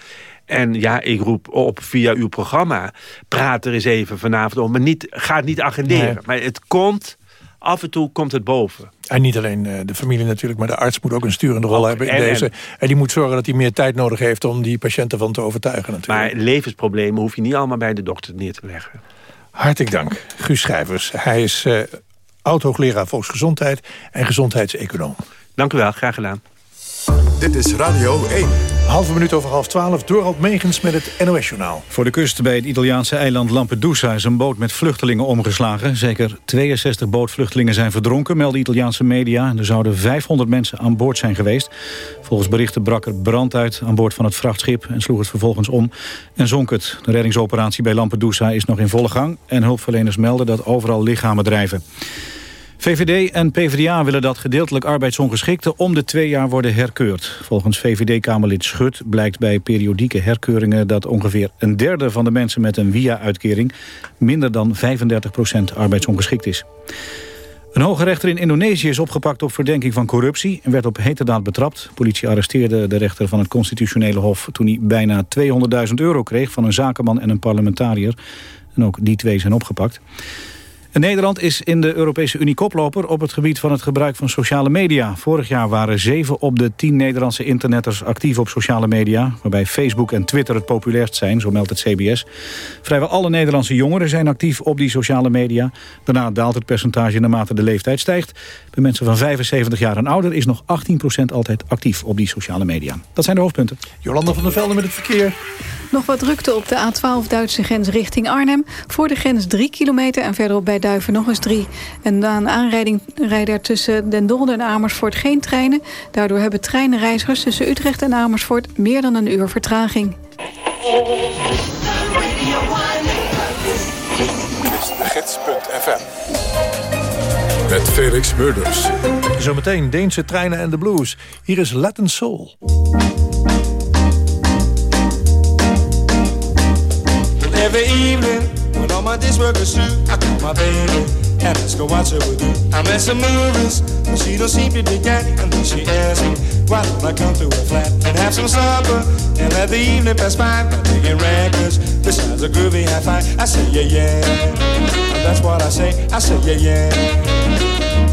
En ja, ik roep op via uw programma. Praat er eens even vanavond om. Maar niet, ga het niet agenderen. Maar het komt, af en toe komt het boven.
En niet alleen uh, de familie natuurlijk, maar de arts moet ook een sturende rol ook, hebben in en, deze. En die moet zorgen dat hij meer tijd nodig heeft om die patiënten van te overtuigen natuurlijk.
Maar levensproblemen hoef je niet allemaal bij de dokter neer te leggen.
Hartelijk dank, Guus Schrijvers. Hij is uh, oud-hoogleraar volksgezondheid en gezondheidseconoom.
Dank u wel, graag gedaan.
Dit is Radio 1.
Halve minuut over half twaalf, Dorald Megens met het NOS-journaal.
Voor de kust bij het Italiaanse eiland Lampedusa is een boot met vluchtelingen omgeslagen. Zeker 62 bootvluchtelingen zijn verdronken, melden Italiaanse media. Er zouden 500 mensen aan boord zijn geweest. Volgens berichten brak er brand uit aan boord van het vrachtschip... en sloeg het vervolgens om en zonk het. De reddingsoperatie bij Lampedusa is nog in volle gang... en hulpverleners melden dat overal lichamen drijven. VVD en PvdA willen dat gedeeltelijk arbeidsongeschikten om de twee jaar worden herkeurd. Volgens VVD-Kamerlid Schut blijkt bij periodieke herkeuringen dat ongeveer een derde van de mensen met een via-uitkering minder dan 35% arbeidsongeschikt is. Een hoge rechter in Indonesië is opgepakt op verdenking van corruptie... en werd op heterdaad betrapt. politie arresteerde de rechter van het constitutionele hof... toen hij bijna 200.000 euro kreeg van een zakenman en een parlementariër. En ook die twee zijn opgepakt. Nederland is in de Europese Unie koploper op het gebied van het gebruik van sociale media. Vorig jaar waren 7 op de 10 Nederlandse internetters actief op sociale media... waarbij Facebook en Twitter het populairst zijn, zo meldt het CBS. Vrijwel alle Nederlandse jongeren zijn actief op die sociale media. Daarna daalt het percentage naarmate de leeftijd stijgt. Bij mensen van 75 jaar en ouder is nog 18% altijd actief op die sociale media. Dat zijn de hoofdpunten.
Jolanda van der Velde met het verkeer.
Nog wat drukte op de A12 Duitse grens richting Arnhem. Voor de grens 3 kilometer en verderop bij Duiven nog eens 3. En na een aanrijding rijden er tussen Den Dolder en Amersfoort geen treinen. Daardoor hebben treinreizigers tussen Utrecht en Amersfoort... meer dan een uur vertraging.
gids.fm met Felix Murders.
Zometeen Deense treinen en de blues. Hier is Latin Soul.
Every evening, when all my dish work is through, I call my baby and let's go watch her with you. I'm at some movies, but she don't seem to be that. And then she asks me, why don't I come to her flat and have some supper and let the evening pass by by digging records besides a groovy high five. I say, yeah, yeah. And that's what I say. I say, yeah, yeah.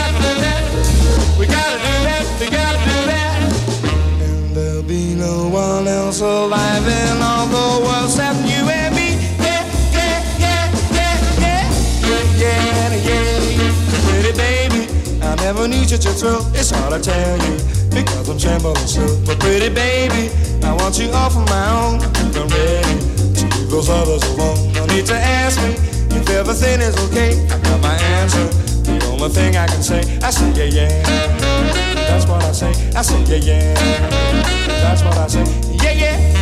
Gotta do that, gotta do that. And there'll be no one else alive in all the world except you and me. Yeah, yeah, yeah, yeah, yeah, yeah, yeah. Pretty baby, I never knew such a thrill. It's hard to tell you because I'm trembling so. But pretty baby, I want you all for my own. I'm ready to leave those others alone. No need to ask me if everything is okay. I got my answer. The only thing I can say, I say yeah yeah. I say yeah yeah. That's what I say, yeah yeah.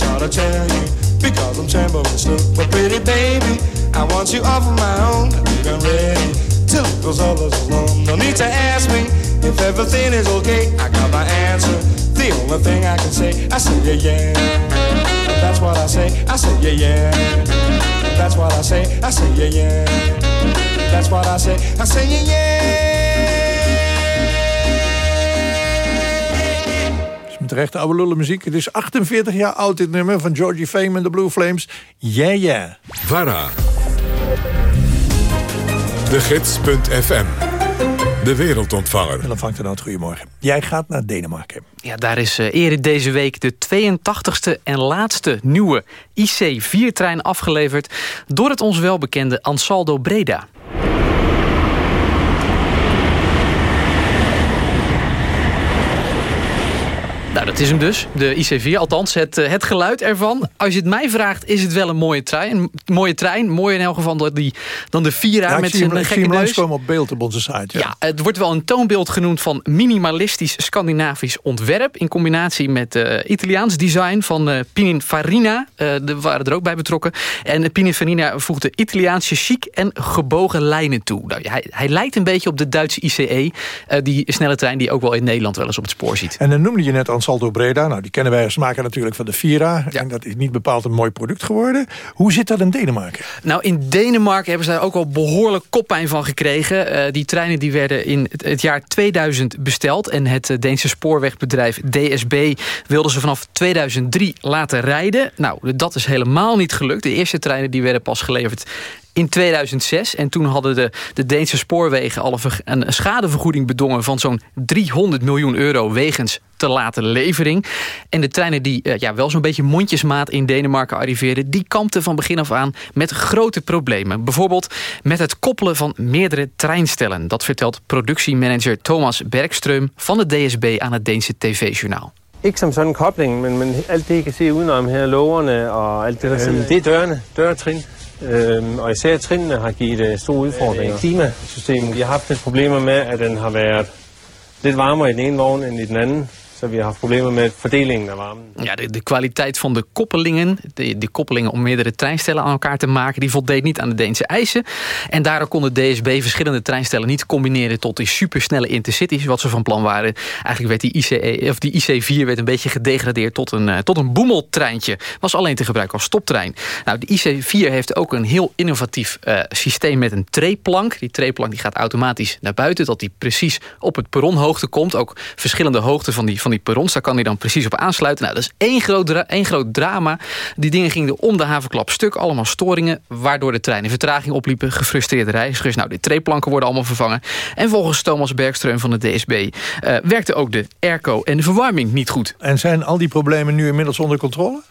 It's hard to tell you because I'm trembling still. But pretty baby, I I want you all for my own. I think I'm ready till it goes all alone. No need to ask me if everything is okay. I got my answer. The only thing I can say, I say yeah yeah. That's what I say. I say yeah yeah. That's what I say. I say yeah yeah. That's what I say. I say yeah yeah.
Met rechte oude lullen muziek. Het is 48 jaar oud dit nummer van Georgie Fame en de Blue Flames. Yeah yeah.
VARA. De Gids.fm. De wereldontvanger.
Willem vangt het goedemorgen. Jij gaat naar Denemarken.
Ja, daar is uh, eerder deze week de 82e en laatste nieuwe IC4-trein afgeleverd... door het ons welbekende Ansaldo Breda. Nou, dat is hem dus. De IC4, althans het, eh, het geluid ervan. Als je het mij vraagt, is het wel een mooie trein. Een mooie trein, mooier in elk geval dan, die, dan de Vira
ja,
met
zijn
gekke neus.
komen op beeld op onze site. Ja.
ja. het wordt wel een toonbeeld genoemd van minimalistisch Scandinavisch ontwerp... in combinatie met uh, Italiaans design van uh, Pininfarina. Uh, de waren er ook bij betrokken. En Pininfarina voegde Italiaanse chic en gebogen lijnen toe. Nou, hij, hij lijkt een beetje op de Duitse ICE. die snelle trein die je ook wel in Nederland wel eens op het spoor ziet.
En dan noemde je net Ansaldo Breda. Nou, die kennen wij als maken natuurlijk van de Vira. En dat is niet bepaald een mooi product geworden. Hoe zit dat in Denemarken?
Nou, in Denemarken hebben ze daar ook al behoorlijk koppijn van gekregen. Uh, die treinen die werden in het, het, jaar 2000 besteld. En het uh, Deense spoorwegbedrijf DSB wilde ze vanaf 2003 laten rijden. Nou, dat is helemaal niet gelukt. De eerste treinen die werden pas geleverd in 2006. En toen hadden de, de Deense spoorwegen al een, een schadevergoeding bedongen... van zo'n 300 miljoen euro wegens te late levering. En de treinen die uh, ja, wel zo'n beetje mondjesmaat in Denemarken arriveerden... die kampten van begin af aan met grote problemen. Bijvoorbeeld met het koppelen van meerdere treinstellen. Dat vertelt productiemanager Thomas Bergström van de DSB aan het Deense tv-journaal.
Ikke som sådan en kobling, men, men alt det, I kan se udenom her, lågerne og alt det der, øh, det er dørene, dørtrin. Øhm, og især trinene har givet store udfordringer. Klimasystemet, de har haft lidt problemer med, at den har været lidt varmere i den ene vogn end i den anden. Har haft problemen met warmen.
Ja, de, de, kwaliteit van de koppelingen, de, de, koppelingen om meerdere treinstellen aan elkaar te maken, die voldeed niet aan de Deense eisen. En daardoor kon de DSB verschillende treinstellen niet combineren tot die supersnelle intercities, wat ze van plan waren. Eigenlijk werd die, ICE, of die IC4 werd een beetje gedegradeerd tot een, uh, tot een boemeltreintje. Was alleen te gebruiken als stoptrein. Nou, de IC4 heeft ook een heel innovatief uh, systeem met een treeplank. Die treeplank die gaat automatisch naar buiten, dat die precies op het perronhoogte komt. Ook verschillende hoogten van die, van die perrons. Daar kan hij dan precies op aansluiten. Nou, dat is één groot, één groot drama. Die dingen gingen om de havenklap stuk. Allemaal storingen, waardoor de treinen vertraging opliepen. Gefrustreerde reizigers. Nou, de treeplanken worden allemaal vervangen. En volgens Thomas Bergström van de DSB... Uh, werkte ook de airco en de verwarming niet goed.
En zijn al die problemen nu inmiddels onder controle?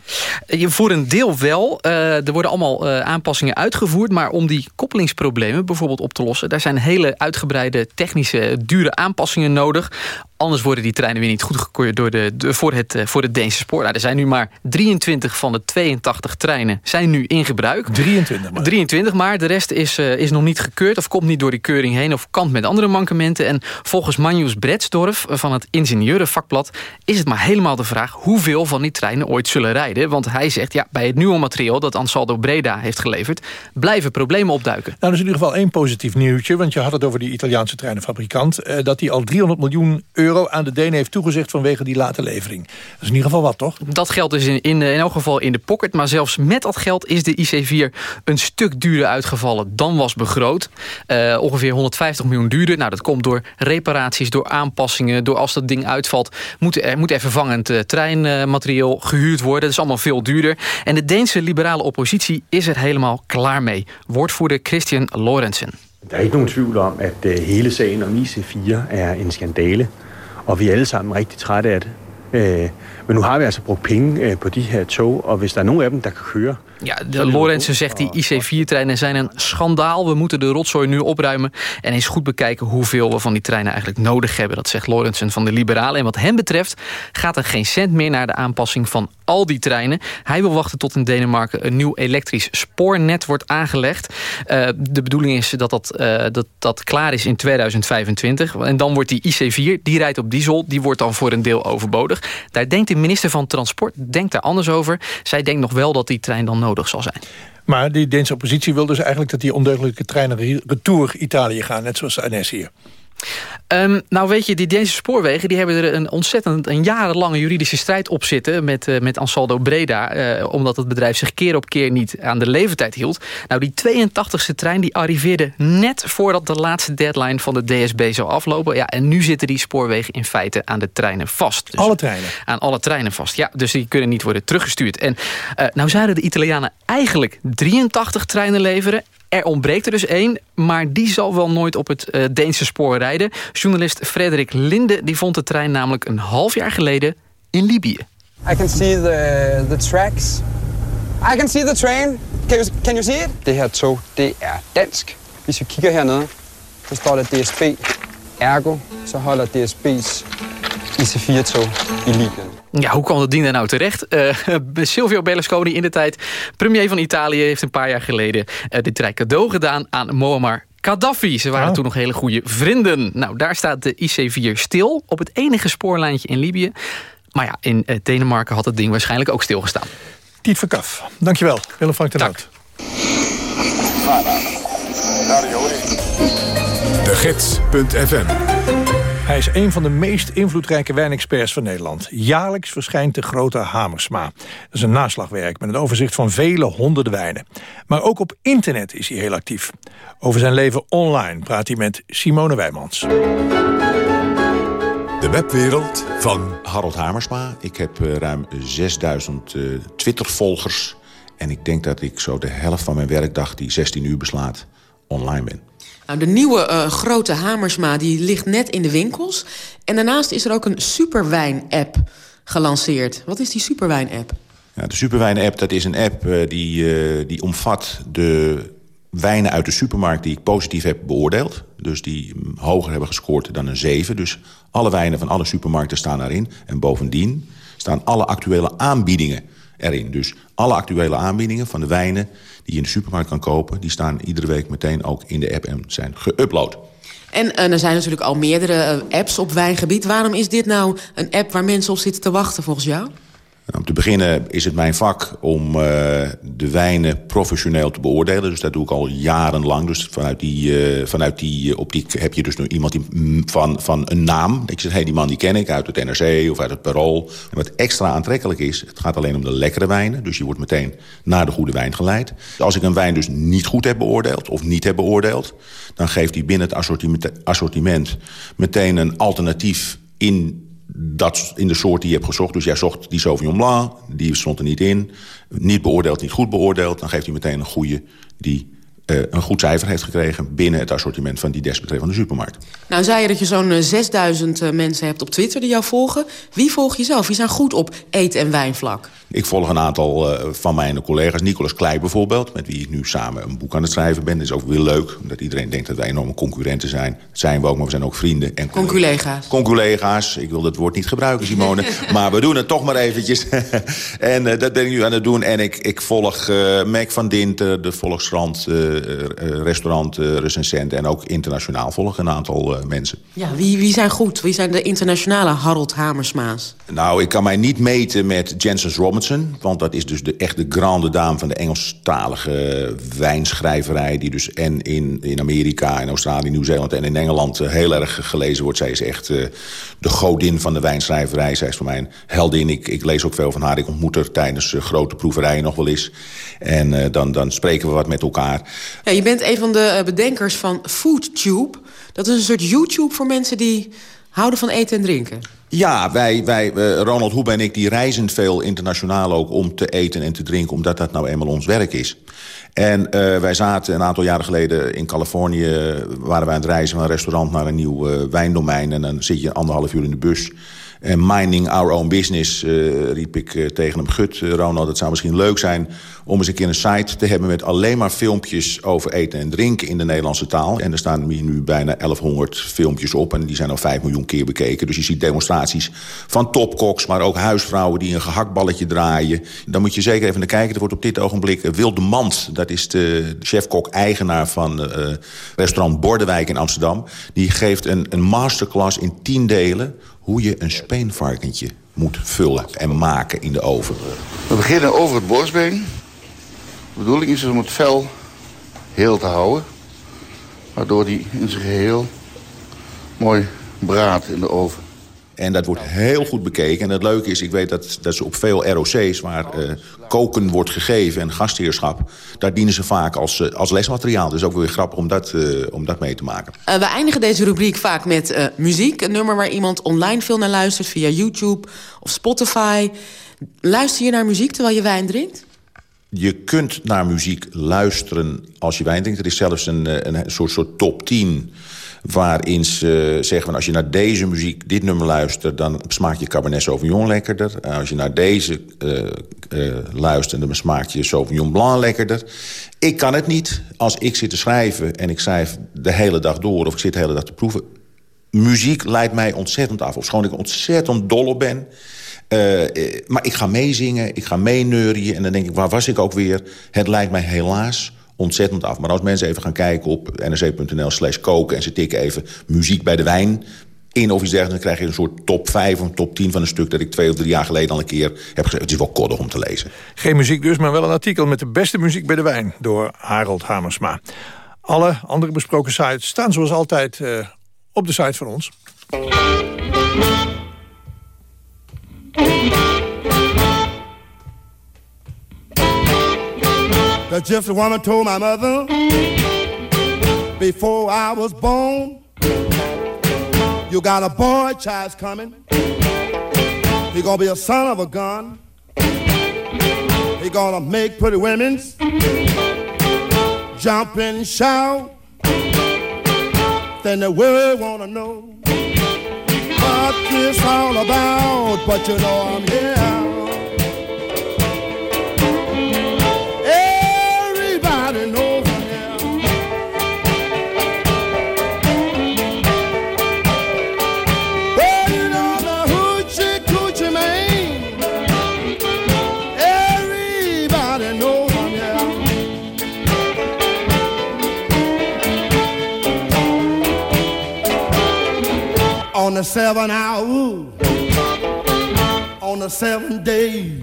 Uh, voor een deel wel. Uh, er worden allemaal aanpassingen uitgevoerd. Maar om die koppelingsproblemen bijvoorbeeld op te lossen... daar zijn hele uitgebreide technische dure aanpassingen nodig. Anders worden die treinen weer niet goedgekeurd door de, de, voor, het, eh, voor het Deense spoor. Nou, er zijn nu maar 23 van de 82 treinen zijn nu in gebruik.
23 maar.
23 maar. De rest is, uh, is nog niet gekeurd of komt niet door die keuring heen... of kant met andere mankementen. En volgens Manjus Bretsdorf van het ingenieurenvakblad... is het maar helemaal de vraag hoeveel van die treinen ooit zullen rijden. Want hij zegt, ja, bij het nieuwe materiaal dat Ansaldo Breda heeft geleverd... blijven problemen opduiken.
Nou, er is in ieder geval één positief nieuwtje. Want je had het over die Italiaanse treinenfabrikant. Uh, dat die al 300 miljoen euro aan de Denen heeft toegezegd vanwege die late levering. Dat is in ieder geval wat, toch?
Dat geld is in, in, in elk geval in de pocket. Maar zelfs met dat geld is de IC4 een stuk duurder uitgevallen dan was begroot. Uh, ongeveer 150 miljoen duurder. Nou, dat komt door reparaties, door aanpassingen. Door als dat ding uitvalt, moet er, moet er vervangend uh, treinmateriaal uh, gehuurd worden. Dat is allemaal veel duurder. En de Deense liberale oppositie is er helemaal klaar mee. Woordvoerder Christian Lorentzen.
Der er ikke nogen tvivl om, at uh, hele sagen om IC4 er en skandale. Og vi er alle sammen rigtig trætte af det. Øh, men nu har vi altså brugt penge øh, på de her tog, og hvis der er nogen af dem, der kan køre,
Ja, de Lorentzen zegt die IC4-treinen zijn een schandaal. We moeten de rotzooi nu opruimen en eens goed bekijken hoeveel we van die treinen eigenlijk nodig hebben. Dat zegt Lorentzen van de Liberalen. En wat hem betreft gaat er geen cent meer naar de aanpassing van al die treinen. Hij wil wachten tot in Denemarken een nieuw elektrisch spoornet wordt aangelegd. Uh, de bedoeling is dat dat, uh, dat dat klaar is in 2025. En dan wordt die IC4, die rijdt op diesel, die wordt dan voor een deel overbodig. Daar denkt de minister van Transport denkt daar anders over. Zij denkt nog wel dat die trein dan nodig zal zijn.
Maar die Deense oppositie wil dus eigenlijk... dat die ondeugelijke treinen retour Italië gaan, net zoals NS hier.
Um, nou weet je, die Deense spoorwegen die hebben er een ontzettend een jarenlange juridische strijd op zitten met, uh, met Ansaldo Breda. Uh, omdat het bedrijf zich keer op keer niet aan de leeftijd hield. Nou, die 82e trein die arriveerde net voordat de laatste deadline van de DSB zou aflopen. Ja, en nu zitten die spoorwegen in feite aan de treinen vast.
Dus alle treinen?
Aan alle treinen vast, ja. Dus die kunnen niet worden teruggestuurd. En uh, nou zouden de Italianen eigenlijk 83 treinen leveren. Er ontbreekt er dus één, maar die zal wel nooit op het uh, Deense spoor rijden. Journalist Frederik Linde die vond de trein namelijk een half jaar geleden in Libië.
I can see the, the tracks. I can see the train. Can you, can you see it? Det her tog, det er dansk. Hvis vi kigger hernede, så står der DSB. Ergo, så holder DSB's IC4-tog i Libyen.
Ja, hoe kwam dat ding daar nou terecht? Uh, Silvio Berlusconi in de tijd, premier van Italië... heeft een paar jaar geleden uh, dit trein cadeau gedaan aan Muammar Gaddafi. Ze waren oh. toen nog hele goede vrienden. Nou, daar staat de IC4 stil op het enige spoorlijntje in Libië. Maar ja, in uh, Denemarken had het ding waarschijnlijk ook stilgestaan.
Tiet Verkaf, dankjewel. Willem Frank de Noot.
De Gids.fm
hij is een van de meest invloedrijke wijnexperts van Nederland. Jaarlijks verschijnt de grote Hamersma. Dat is een naslagwerk met een overzicht van vele honderden wijnen. Maar ook op internet is hij heel actief. Over zijn leven online praat hij met Simone Wijmans.
De webwereld van
Harold Hamersma. Ik heb uh, ruim 6000 uh, Twitter-volgers. En ik denk dat ik zo de helft van mijn werkdag, die 16 uur beslaat, online ben.
Nou, de nieuwe uh, grote Hamersma die ligt net in de winkels. En daarnaast is er ook een superwijn-app gelanceerd. Wat is die superwijn-app?
Ja, de superwijn-app dat is een app uh, die, uh, die omvat de wijnen uit de supermarkt... die ik positief heb beoordeeld. Dus die hoger hebben gescoord dan een 7. Dus alle wijnen van alle supermarkten staan daarin. En bovendien staan alle actuele aanbiedingen erin. Dus alle actuele aanbiedingen van de wijnen die je in de supermarkt kan kopen... die staan iedere week meteen ook in de app en zijn geüpload.
En uh, er zijn natuurlijk al meerdere uh, apps op wijngebied. Waarom is dit nou een app waar mensen op zitten te wachten volgens jou?
Om te beginnen is het mijn vak om uh, de wijnen professioneel te beoordelen. Dus dat doe ik al jarenlang. Dus vanuit die, uh, vanuit die optiek heb je dus nu iemand die, van, van een naam. Je zegt, hey, die man die ken ik uit het NRC of uit het Parool. En wat extra aantrekkelijk is, het gaat alleen om de lekkere wijnen. Dus je wordt meteen naar de goede wijn geleid. Als ik een wijn dus niet goed heb beoordeeld of niet heb beoordeeld... dan geeft hij binnen het assortiment, assortiment meteen een alternatief in dat in de soort die je hebt gezocht. Dus jij zocht die Sauvignon Blanc, die stond er niet in. Niet beoordeeld, niet goed beoordeeld. Dan geeft hij meteen een goede die een goed cijfer heeft gekregen... binnen het assortiment van die desbetreffende supermarkt.
Nou zei je dat je zo'n 6000 uh, mensen hebt op Twitter die jou volgen. Wie volg je zelf? Wie zijn goed op eten- en wijnvlak?
Ik volg een aantal van mijn collega's. Nicolas Klei bijvoorbeeld, met wie ik nu samen een boek aan het schrijven ben. Dat is ook weer leuk, omdat iedereen denkt dat wij enorme concurrenten zijn. Dat zijn we ook, maar we zijn ook vrienden. en
Conculega's.
Conculega's. Ik wil dat woord niet gebruiken, Simone. maar we doen het toch maar eventjes. en uh, dat ben ik nu aan het doen. En ik, ik volg uh, Mac van Dinter, de Volkskrant, recensent... en ook internationaal volg een aantal mensen.
Ja, wie, wie zijn goed? Wie zijn de internationale Harold Hamersma's?
Nou, ik kan mij niet meten met Jensen's Robinson want dat is dus de, echt de grande dame van de Engelstalige wijnschrijverij... die dus en in, in Amerika, in Australië, Nieuw-Zeeland en in Engeland... Heel erg gelezen wordt. Zij is echt de godin van de wijnschrijverij. Zij is voor mij een heldin. Ik, ik lees ook veel van haar. Ik ontmoet haar tijdens grote proeverijen nog wel eens. En dan, dan spreken we wat met elkaar.
Ja, je bent een van de bedenkers van FoodTube. Dat is een soort YouTube voor mensen die houden van eten en drinken.
Ja, wij, wij, uh, Ronald Hoebe en ik die reizen veel internationaal ook om te eten en te drinken... omdat dat nou eenmaal ons werk is. En uh, wij zaten een aantal jaren geleden in Californië... waren wij aan het reizen van een restaurant naar een nieuw uh, wijndomein... en dan zit je anderhalf uur in de bus... En mining our own business, uh, riep ik uh, tegen hem. Gut, uh, Ronald, het zou misschien leuk zijn om eens een keer een site te hebben... met alleen maar filmpjes over eten en drinken in de Nederlandse taal. En er staan hier nu bijna 1100 filmpjes op... en die zijn al 5 miljoen keer bekeken. Dus je ziet demonstraties van topkoks, maar ook huisvrouwen... die een gehaktballetje draaien. Dan moet je zeker even naar kijken. Er wordt op dit ogenblik Wilde Mand... dat is de chefkok-eigenaar van restaurant Bordewijk in Amsterdam... die geeft een, een masterclass in 10 delen hoe je een speenvarkentje moet vullen en maken in de oven.
We beginnen over het borstbeen. De bedoeling is om het vel heel te houden. Waardoor die in zijn geheel mooi braadt in de oven.
En dat wordt heel goed bekeken. En het leuke is, ik weet dat, dat ze op veel ROC's... waar eh, koken wordt gegeven en gastheerschap... daar dienen ze vaak als, eh, als lesmateriaal. Dus ook weer grappig om dat, eh, om dat mee te maken.
We eindigen deze rubriek vaak met muziek. Een nummer waar iemand online veel naar luistert... via YouTube of Spotify. Luister je naar muziek terwijl je wijn drinkt?
Je kunt naar muziek luisteren als je wijn drinkt. Er is zelfs een, een soort, soort top 10 waarin ze zeggen... Als je naar deze muziek, dit nummer luistert... dan smaakt je Cabernet Sauvignon lekkerder. Als je naar deze uh, uh, luistert, dan smaakt je Sauvignon Blanc lekkerder. Ik kan het niet. Als ik zit te schrijven en ik schrijf de hele dag door... of ik zit de hele dag te proeven... muziek leidt mij ontzettend af. Of schoon ik ontzettend dol ben... Uh, maar ik ga meezingen, ik ga meeneurien... en dan denk ik, waar was ik ook weer? Het lijkt mij helaas ontzettend af. Maar als mensen even gaan kijken op nrc.nl slash koken... en ze tikken even muziek bij de wijn in of iets dergelijks... dan krijg je een soort top 5 of top 10 van een stuk... dat ik twee of drie jaar geleden al een keer heb gezegd. Het is wel koddig om te lezen.
Geen muziek dus, maar wel een artikel met de beste muziek bij de wijn... door Harold Hamersma. Alle andere besproken sites staan zoals altijd uh, op de site van ons.
Just a woman told my mother before I was born. You got a boy child's coming. He gonna be a son of a gun. He gonna make pretty women's jump and shout. Then the world wanna know what this all about. But you know I'm here. The seven hour, on the seven day,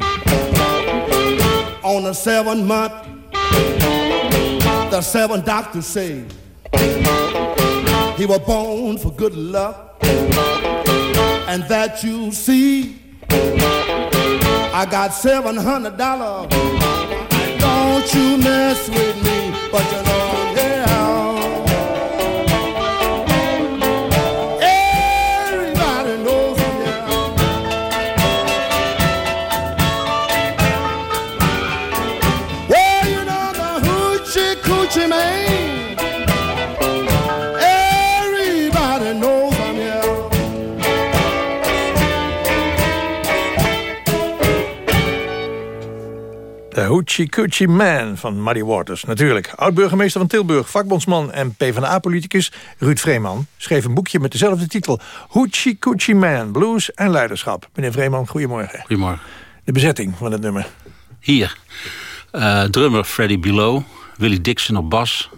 on the seven month, the seven doctors say he was born for good luck, and that you see, I got seven hundred dollars. Don't you mess with me, but you
Hoochie Coochie Man van Muddy Waters. Natuurlijk. Oud-burgemeester van Tilburg, vakbondsman en PvdA-politicus Ruud Vreeman... schreef een boekje met dezelfde titel. Hoochie Coochie Man, blues en leiderschap. Meneer Vreeman, goedemorgen.
Goedemorgen.
De bezetting van het nummer.
Hier. Uh, drummer Freddie Below, Willie Dixon op bas...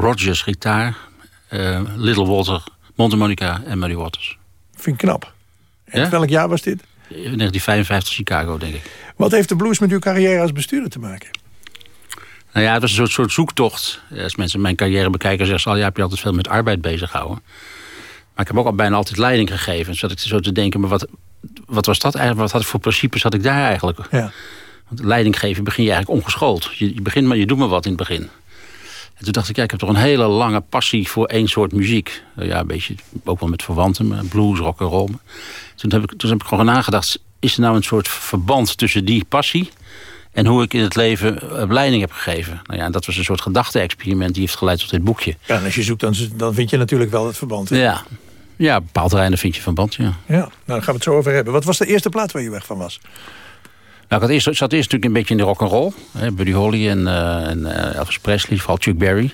Rogers gitaar, uh, Little Walter, Montemonica en Muddy Waters.
Vind ik knap. En ja? welk jaar was dit?
1955 Chicago, denk ik.
Wat heeft de blues met uw carrière als bestuurder te maken?
Nou ja, het was een soort, soort zoektocht. Als mensen mijn carrière bekijken, zeggen ze al... ja, heb je altijd veel met arbeid bezig gehouden. Maar ik heb ook al bijna altijd leiding gegeven. Zat ik zo te denken, maar wat, wat was dat eigenlijk? Wat had ik voor principes had ik daar eigenlijk?
Ja.
Want leiding geven begin je eigenlijk ongeschoold. Je, je begint maar, je doet maar wat in het begin. En toen dacht ik, ja, ik heb toch een hele lange passie voor één soort muziek. Ja, een beetje, ook wel met verwanten, blues, rock en roll. Toen heb ik, toen heb ik gewoon nagedacht, is er nou een soort verband tussen die passie en hoe ik in het leven leiding heb gegeven. Nou ja, dat was een soort gedachte-experiment die heeft geleid tot dit boekje.
Ja, en als je zoekt, dan, dan vind je natuurlijk wel het verband. Hè?
Ja. ja, bepaalde terreinen vind je verband, ja.
Ja, nou, daar gaan we het zo over hebben. Wat was de eerste plaats waar je weg van was?
Nou, ik, had eerst, zat eerst natuurlijk een beetje in de rock and roll. Buddy Holly en, uh, en uh, Elvis Presley, vooral Chuck Berry.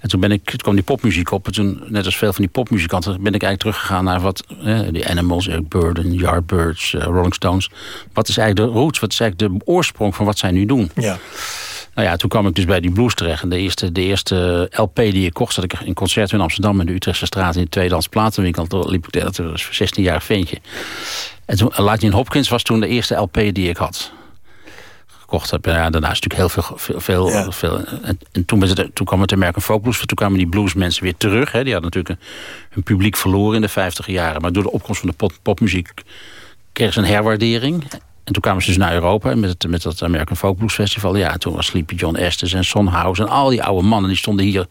En toen ben ik, toen kwam die popmuziek op. En toen, net als veel van die popmuzikanten, ben ik eigenlijk teruggegaan naar wat... Eh, de Animals, Eric Burden, Yardbirds, uh, Rolling Stones. Wat is eigenlijk de roots, wat is eigenlijk de oorsprong van wat zij nu doen?
Ja.
Nou ja, toen kwam ik dus bij die blues terecht. En de eerste, de eerste LP die ik kocht, zat ik in concert in Amsterdam... in de Utrechtse straat in de tweedehands platenwinkel. Toen liep ik dat was een 16-jarig ventje. En toen, Lightning Hopkins was toen de eerste LP die ik had gekocht heb. Ja, daarna is natuurlijk heel veel... veel, veel, veel en, en toen, was het, toen kwam het American Folk Blues. Toen kwamen die bluesmensen weer terug. Hè. Die hadden natuurlijk een, hun publiek verloren in de 50 jaren. Maar door de opkomst van de pop, popmuziek kregen ze een herwaardering. En toen kwamen ze dus naar Europa met, het, met dat American Folk Blues Festival. Ja, toen was Sleepy John Estes en Son House en al die oude mannen... die stonden hier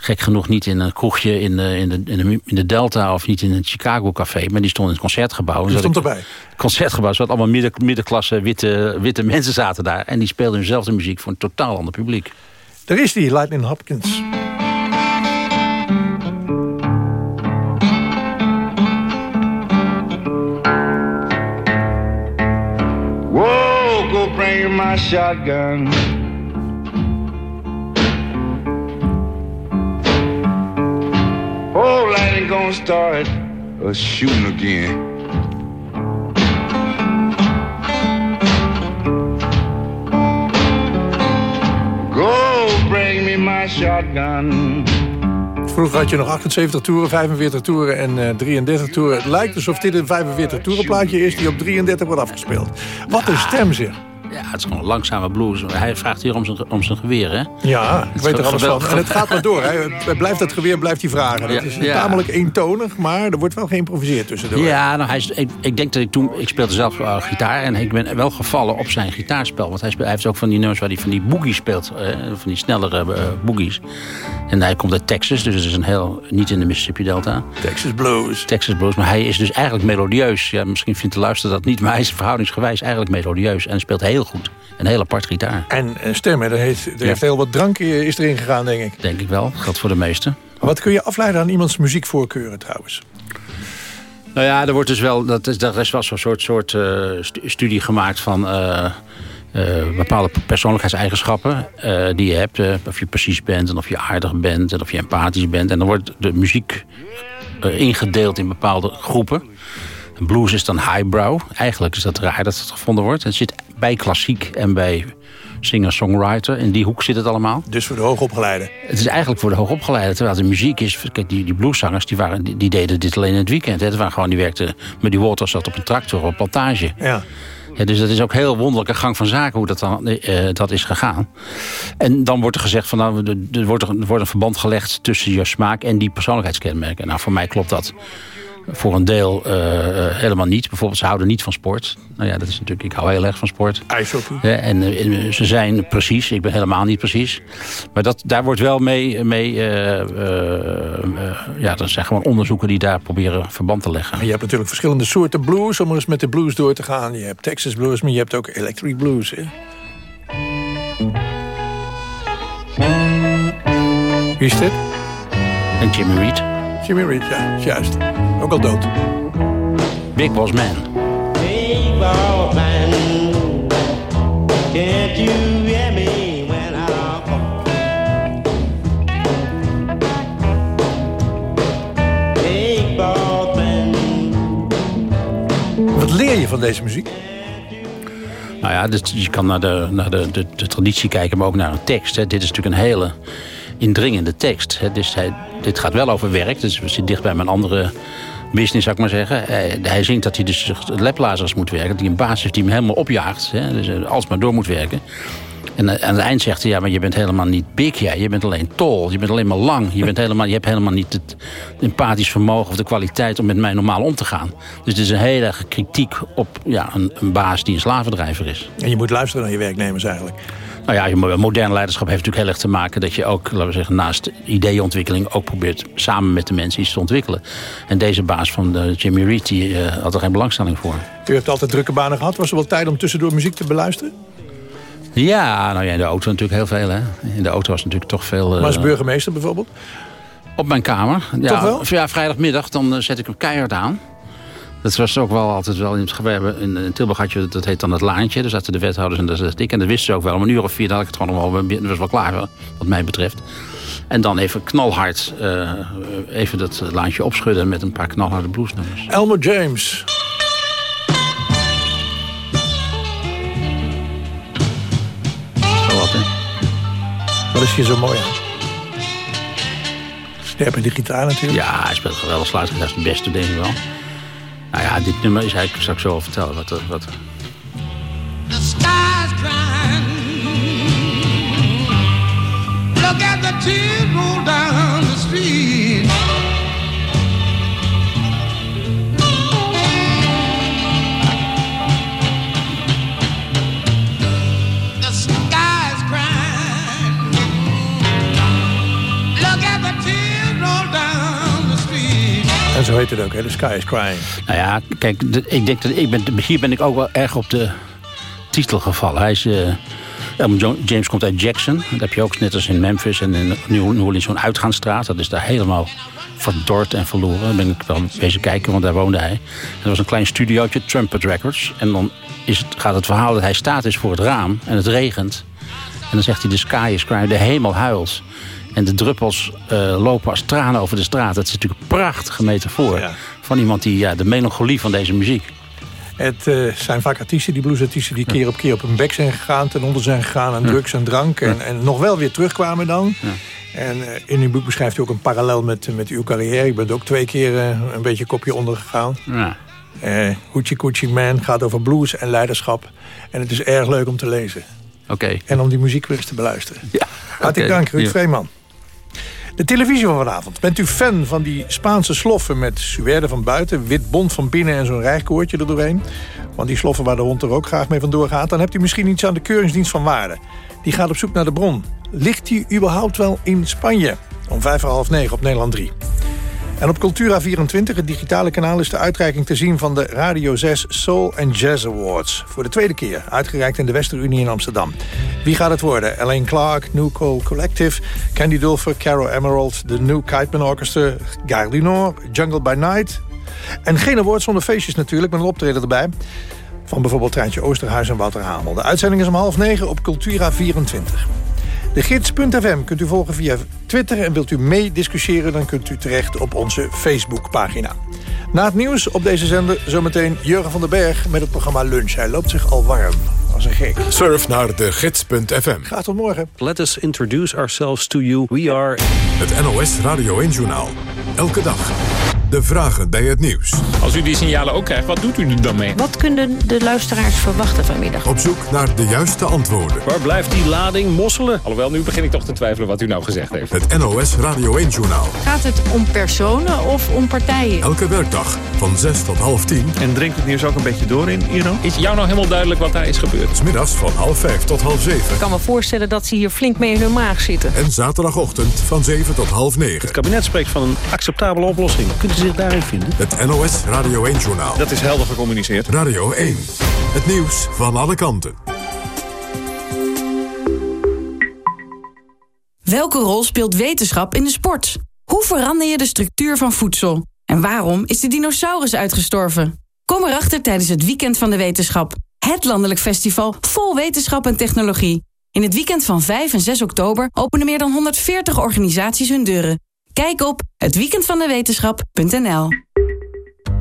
gek genoeg niet in een kroegje in de, in de, in de, in de Delta... of niet in een Chicago café, maar die stonden in het concertgebouw.
Die stond erbij?
Het concertgebouw, zat allemaal midden, middenklasse witte, witte mensen zaten daar. En die speelden hunzelfde muziek voor een totaal ander publiek.
Daar is die, Lightning Hopkins.
Whoa, go bring my shotgun. Oh, lightning gonna start a shooting again. Go bring me my shotgun.
Vroeger had je nog 78 toeren, 45 toeren en uh, 33 toeren. Het lijkt alsof dit een 45 toeren plaatje is die op 33 wordt afgespeeld. Wat een stem zeg.
Ja, het is gewoon een langzame blues. Hij vraagt hier om zijn, om zijn geweer, hè?
Ja, ik weet er alles van. En het gaat maar door. Hè. Blijft dat geweer, blijft hij vragen. Het is
Ja.
tamelijk eentonig, maar er wordt wel geïmproviseerd tussendoor.
Ja, nou, hij is, ik, ik denk dat ik toen... Ik speelde zelf uh, gitaar en ik ben wel gevallen op zijn gitaarspel. Want hij, speelt, hij heeft ook van die nummers waar hij van die boogies speelt. eh, van die snellere uh, boogies. En hij komt uit Texas, dus het is een heel... Niet in de Mississippi Delta.
Texas Blues.
Texas Blues, maar hij is dus eigenlijk melodieus. Ja, misschien vindt de luisteraar dat niet, maar hij is verhoudingsgewijs eigenlijk melodieus. En speelt heel goed. Een hele apart gitaar.
En uh, stem, hè, er, heeft, er
Ja.
heeft heel wat drank eh, is erin gegaan, denk ik.
Denk ik wel, geldt voor de meesten.
Wat kun je afleiden aan iemands muziekvoorkeuren trouwens?
Nou ja, er wordt dus wel, dat is, daar is wel zo'n soort, soort eh, stu- studie gemaakt van eh, eh, bepaalde persoonlijkheidseigenschappen eh, die je hebt. eh, of je precies bent en of je aardig bent en of je empathisch bent. En dan wordt de muziek eh, ingedeeld in bepaalde groepen. En blues is dan highbrow. Eigenlijk is dat raar dat het gevonden wordt. Het zit bij klassiek en bij singer-songwriter. In die hoek zit het allemaal.
Dus voor de hoogopgeleide.
Het is eigenlijk voor de hoogopgeleide. Terwijl de muziek is... Kijk, die, die blueszangers die, waren, die, die deden dit alleen in het weekend. Hè. Dat waren gewoon, die werkten met die Waters zat op een tractor op een plantage.
Ja.
Ja, dus dat is ook heel wonderlijke gang van zaken hoe dat, dan, eh, dat is gegaan. En dan wordt er gezegd van nou, er, er wordt, er wordt een verband gelegd tussen je smaak en die persoonlijkheidskenmerken. Nou, voor mij klopt dat voor een deel eh, eh, helemaal niet. Bijvoorbeeld, ze houden niet van sport. Nou ja, dat is natuurlijk, ik hou heel erg van sport.
IJshockey.
Ja, en eh, ze zijn precies, ik ben helemaal niet precies. Maar dat, daar wordt wel mee, mee ja, dat zijn gewoon onderzoeken die daar proberen verband te leggen.
En je hebt natuurlijk verschillende soorten blues, om eens met de blues door te gaan. Je hebt Texas blues, maar je hebt ook electric blues. Hè? Wie is dit?
En Jimmy Reed.
Jimmy Reed, ja, is juist. Ook al dood.
Big Boss Man.
Big ball man, can't you hear me when I call? Big man,
Wat leer je van deze muziek?
Nou ja, dus je kan naar, de, naar de, de, de traditie kijken, maar ook naar een tekst. Hè. Dit is natuurlijk een hele indringende tekst. Hè. Dus hij, dit gaat wel over werk, dus we zitten dicht bij mijn andere business, zou ik maar zeggen. Hij, hij zingt dat hij dus leplazers moet werken, dat hij een baas heeft die hem helemaal opjaagt. Hè. Dus eh, alsmaar door moet werken. En eh, aan het eind zegt hij, ja, maar je bent helemaal niet big, ja. Je bent alleen tall, je bent alleen maar lang. Je, bent helemaal, je hebt helemaal niet het empathisch vermogen of de kwaliteit om met mij normaal om te gaan. Dus het is een hele kritiek op ja, een, een baas die een slavendrijver is.
En je moet luisteren naar je werknemers eigenlijk.
Nou ja, modern leiderschap heeft natuurlijk heel erg te maken... dat je ook, laten we zeggen, naast ideeënontwikkeling... ook probeert samen met de mensen iets te ontwikkelen. En deze baas van de Jimmy Reed, die eh, had er geen belangstelling voor.
U hebt altijd drukke banen gehad. Was er wel tijd om tussendoor muziek te beluisteren?
Ja, nou ja, in de auto natuurlijk heel veel, hè. In de auto was natuurlijk toch veel... eh,
Maar als burgemeester bijvoorbeeld?
Op mijn kamer. Ja,
Toch wel?
Ja, vrijdagmiddag, dan eh, zet ik hem keihard aan. Dat was ook wel altijd wel in het gewerbe. In, in Tilburg had je, dat heet dan het laantje. Daar zaten de wethouders en daar zat ik. En dat wisten ze ook wel. Om een uur of vier had ik het gewoon wel, dat was wel klaar, wat mij betreft. En dan even knalhard, eh, even dat laantje opschudden met een paar knalharde bluesnummers.
Elmer James.
Zo wat, hè?
Wat is hier zo mooi aan? Sterp in de gitaar natuurlijk.
Ja, hij speelt geweldig sluitgitaar. Dat is de beste, denk ik wel. Nou ja, dit nummer is eigenlijk, ik zo wel vertellen. Wat, wat,
zo heet het ook, hè? The Sky is Crying.
Nou ja, kijk, ik denk dat ik ben, hier ben ik ook wel erg op de titel gevallen. Hij is, eh, James komt uit Jackson. Dat heb je ook net als in Memphis en in New Orleans zo'n uitgaansstraat. Dat is daar helemaal verdord en verloren. Daar ben ik wel bezig kijken, want daar woonde hij. En er was een klein studiootje, Trumpet Records. En dan is het, gaat het verhaal dat hij staat is voor het raam en het regent. En dan zegt hij, de sky is crying, de hemel huilt. En de druppels eh, lopen als tranen over de straat. Dat is natuurlijk een prachtige metafoor van iemand die ja, de melancholie van deze muziek.
Het eh, zijn vaak artiesten, die bluesartiesten... die keer op keer op hun bek zijn gegaan... ten onder zijn gegaan aan drugs en drank... En, en nog wel weer terugkwamen dan. En eh, in uw boek beschrijft u ook een parallel met, met uw carrière. Ik ben ook twee keer een beetje kopje onder gegaan.
Ja.
Hoochie Coochie Man gaat over blues en leiderschap. En het is erg leuk om te lezen.
Oké.
En om die muziek weer eens te beluisteren.
Ja.
Hartelijk dank, Ruud. Vreeman. De televisie van vanavond. Bent u fan van die Spaanse sloffen met suède van buiten... wit bont van binnen en zo'n rijkoortje er doorheen? Want die sloffen waar de hond er ook graag mee vandoor gaat... dan hebt u misschien iets aan de keuringsdienst van waarde. Die gaat op zoek naar de bron. Ligt die überhaupt wel in Spanje? Om vijf voor half negen op Nederland 3. En op Cultura24, het digitale kanaal, is de uitreiking te zien van de Radio 6 Soul and Jazz Awards. Voor de tweede keer, uitgereikt in de Westerunie in Amsterdam. Wie gaat het worden? Elaine Clark, New Cole Collective, Candy Dulfer, Caro Emerald, de New Kiteman Orchestra, Gare du Nord, Jungle by Night. En geen award zonder feestjes natuurlijk, met een optreden erbij. Van bijvoorbeeld Treintje Oosterhuis en Wouter Hamel. De uitzending is om half negen op Cultura24. De gids.fm kunt u volgen via Twitter en wilt u meediscussiëren... dan kunt u terecht op onze Facebookpagina. Na het nieuws op deze zender zometeen Jurgen van den Berg met het programma Lunch. Hij loopt zich al warm, als een gek.
Surf naar de gids.fm.
Graag tot morgen.
Let us introduce ourselves to you. We are...
Het NOS Radio 1-journaal. Elke dag. De vragen bij het nieuws.
Als u die signalen ook krijgt, wat doet u er dan mee?
Wat kunnen de luisteraars verwachten vanmiddag?
Op zoek naar de juiste antwoorden.
Waar blijft die lading mosselen? Alhoewel, nu begin ik toch te twijfelen wat u nou gezegd heeft.
Het NOS Radio 1-journaal.
Gaat het om personen of om partijen?
Elke werkdag van 6 tot half 10.
En drinkt het nieuws ook een beetje door in Iran? Is jou nou helemaal duidelijk wat daar is gebeurd?
Smiddags van half 5 tot half 7.
Ik kan me voorstellen dat ze hier flink mee in hun maag zitten.
En zaterdagochtend van 7 tot half 9.
Het kabinet spreekt van een acceptabele oplossing. Kunt u zich daarin vinden?
Het NOS Radio 1-journaal.
Dat is helder gecommuniceerd.
Radio 1. Het nieuws van alle kanten.
Welke rol speelt wetenschap in de sport? Hoe verander je de structuur van voedsel? En waarom is de dinosaurus uitgestorven? Kom erachter tijdens het Weekend van de Wetenschap. Het landelijk festival vol wetenschap en technologie. In het weekend van 5 en 6 oktober openen meer dan 140 organisaties hun deuren. Kijk op hetweekendvandewetenschap.nl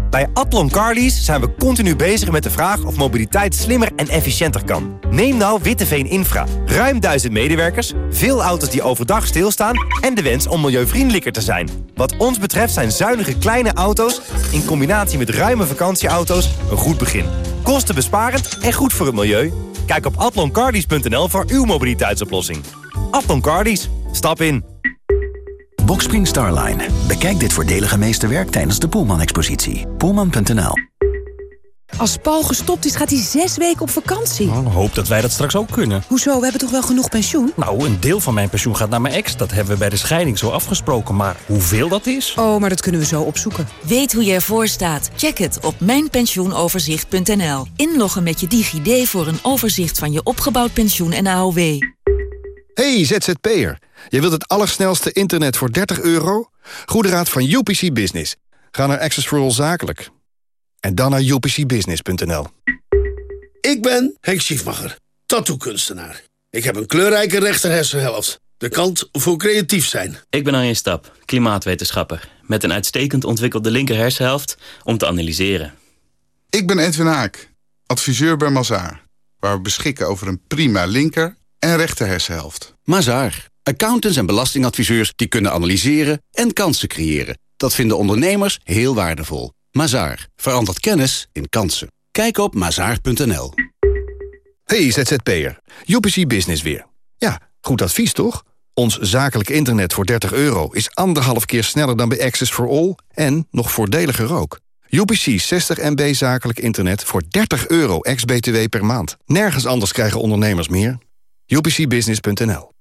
Bij Atlon Carlies zijn we continu bezig met de vraag of mobiliteit slimmer en efficiënter kan. Neem nou Witteveen Infra. Ruim duizend medewerkers, veel auto's die overdag stilstaan... en de wens om milieuvriendelijker te zijn. Wat ons betreft zijn zuinige kleine auto's... in combinatie met ruime vakantieauto's een goed begin. Kostenbesparend en goed voor het milieu. Kijk op atloncarlies.nl voor uw mobiliteitsoplossing. Atlon Carlies, stap in.
Boxspring Starline. Bekijk dit voordelige meesterwerk tijdens de Poelman-expositie. Poelman.nl
Als Paul gestopt is, gaat hij zes weken op vakantie.
Nou, hoop dat wij dat straks ook kunnen.
Hoezo? We hebben toch wel genoeg pensioen?
Nou, een deel van mijn pensioen gaat naar mijn ex. Dat hebben we bij de scheiding zo afgesproken. Maar hoeveel dat is?
Oh, maar dat kunnen we zo opzoeken.
Weet hoe je ervoor staat? Check het op mijnpensioenoverzicht.nl. Inloggen met je DigiD voor een overzicht van je opgebouwd pensioen en AOW.
Hey ZZP'er, je wilt het allersnelste internet voor 30 euro? Goede raad van UPC Business. Ga naar Access for All Zakelijk. En dan naar upcbusiness.nl.
Ik ben Henk Schiefmacher, tattoo-kunstenaar. Ik heb een kleurrijke rechterhersenhelft. De kant voor creatief zijn.
Ik ben Arjen Stap, klimaatwetenschapper. Met een uitstekend ontwikkelde linker hersenhelft om te analyseren.
Ik ben Edwin Haak, adviseur bij Mazaar. Waar we beschikken over een prima linker en rechter hersenhelft.
Mazaar. Accountants en belastingadviseurs die kunnen analyseren en kansen creëren. Dat vinden ondernemers heel waardevol. Mazaar. Verandert kennis in kansen. Kijk op mazaar.nl.
Hey ZZP'er, UPC Business weer. Ja, goed advies toch? Ons zakelijk internet voor 30 euro is anderhalf keer sneller dan bij Access for All... en nog voordeliger ook. UPC 60 MB zakelijk internet voor 30 euro ex-BTW per maand. Nergens anders krijgen ondernemers meer. UPCbusiness.nl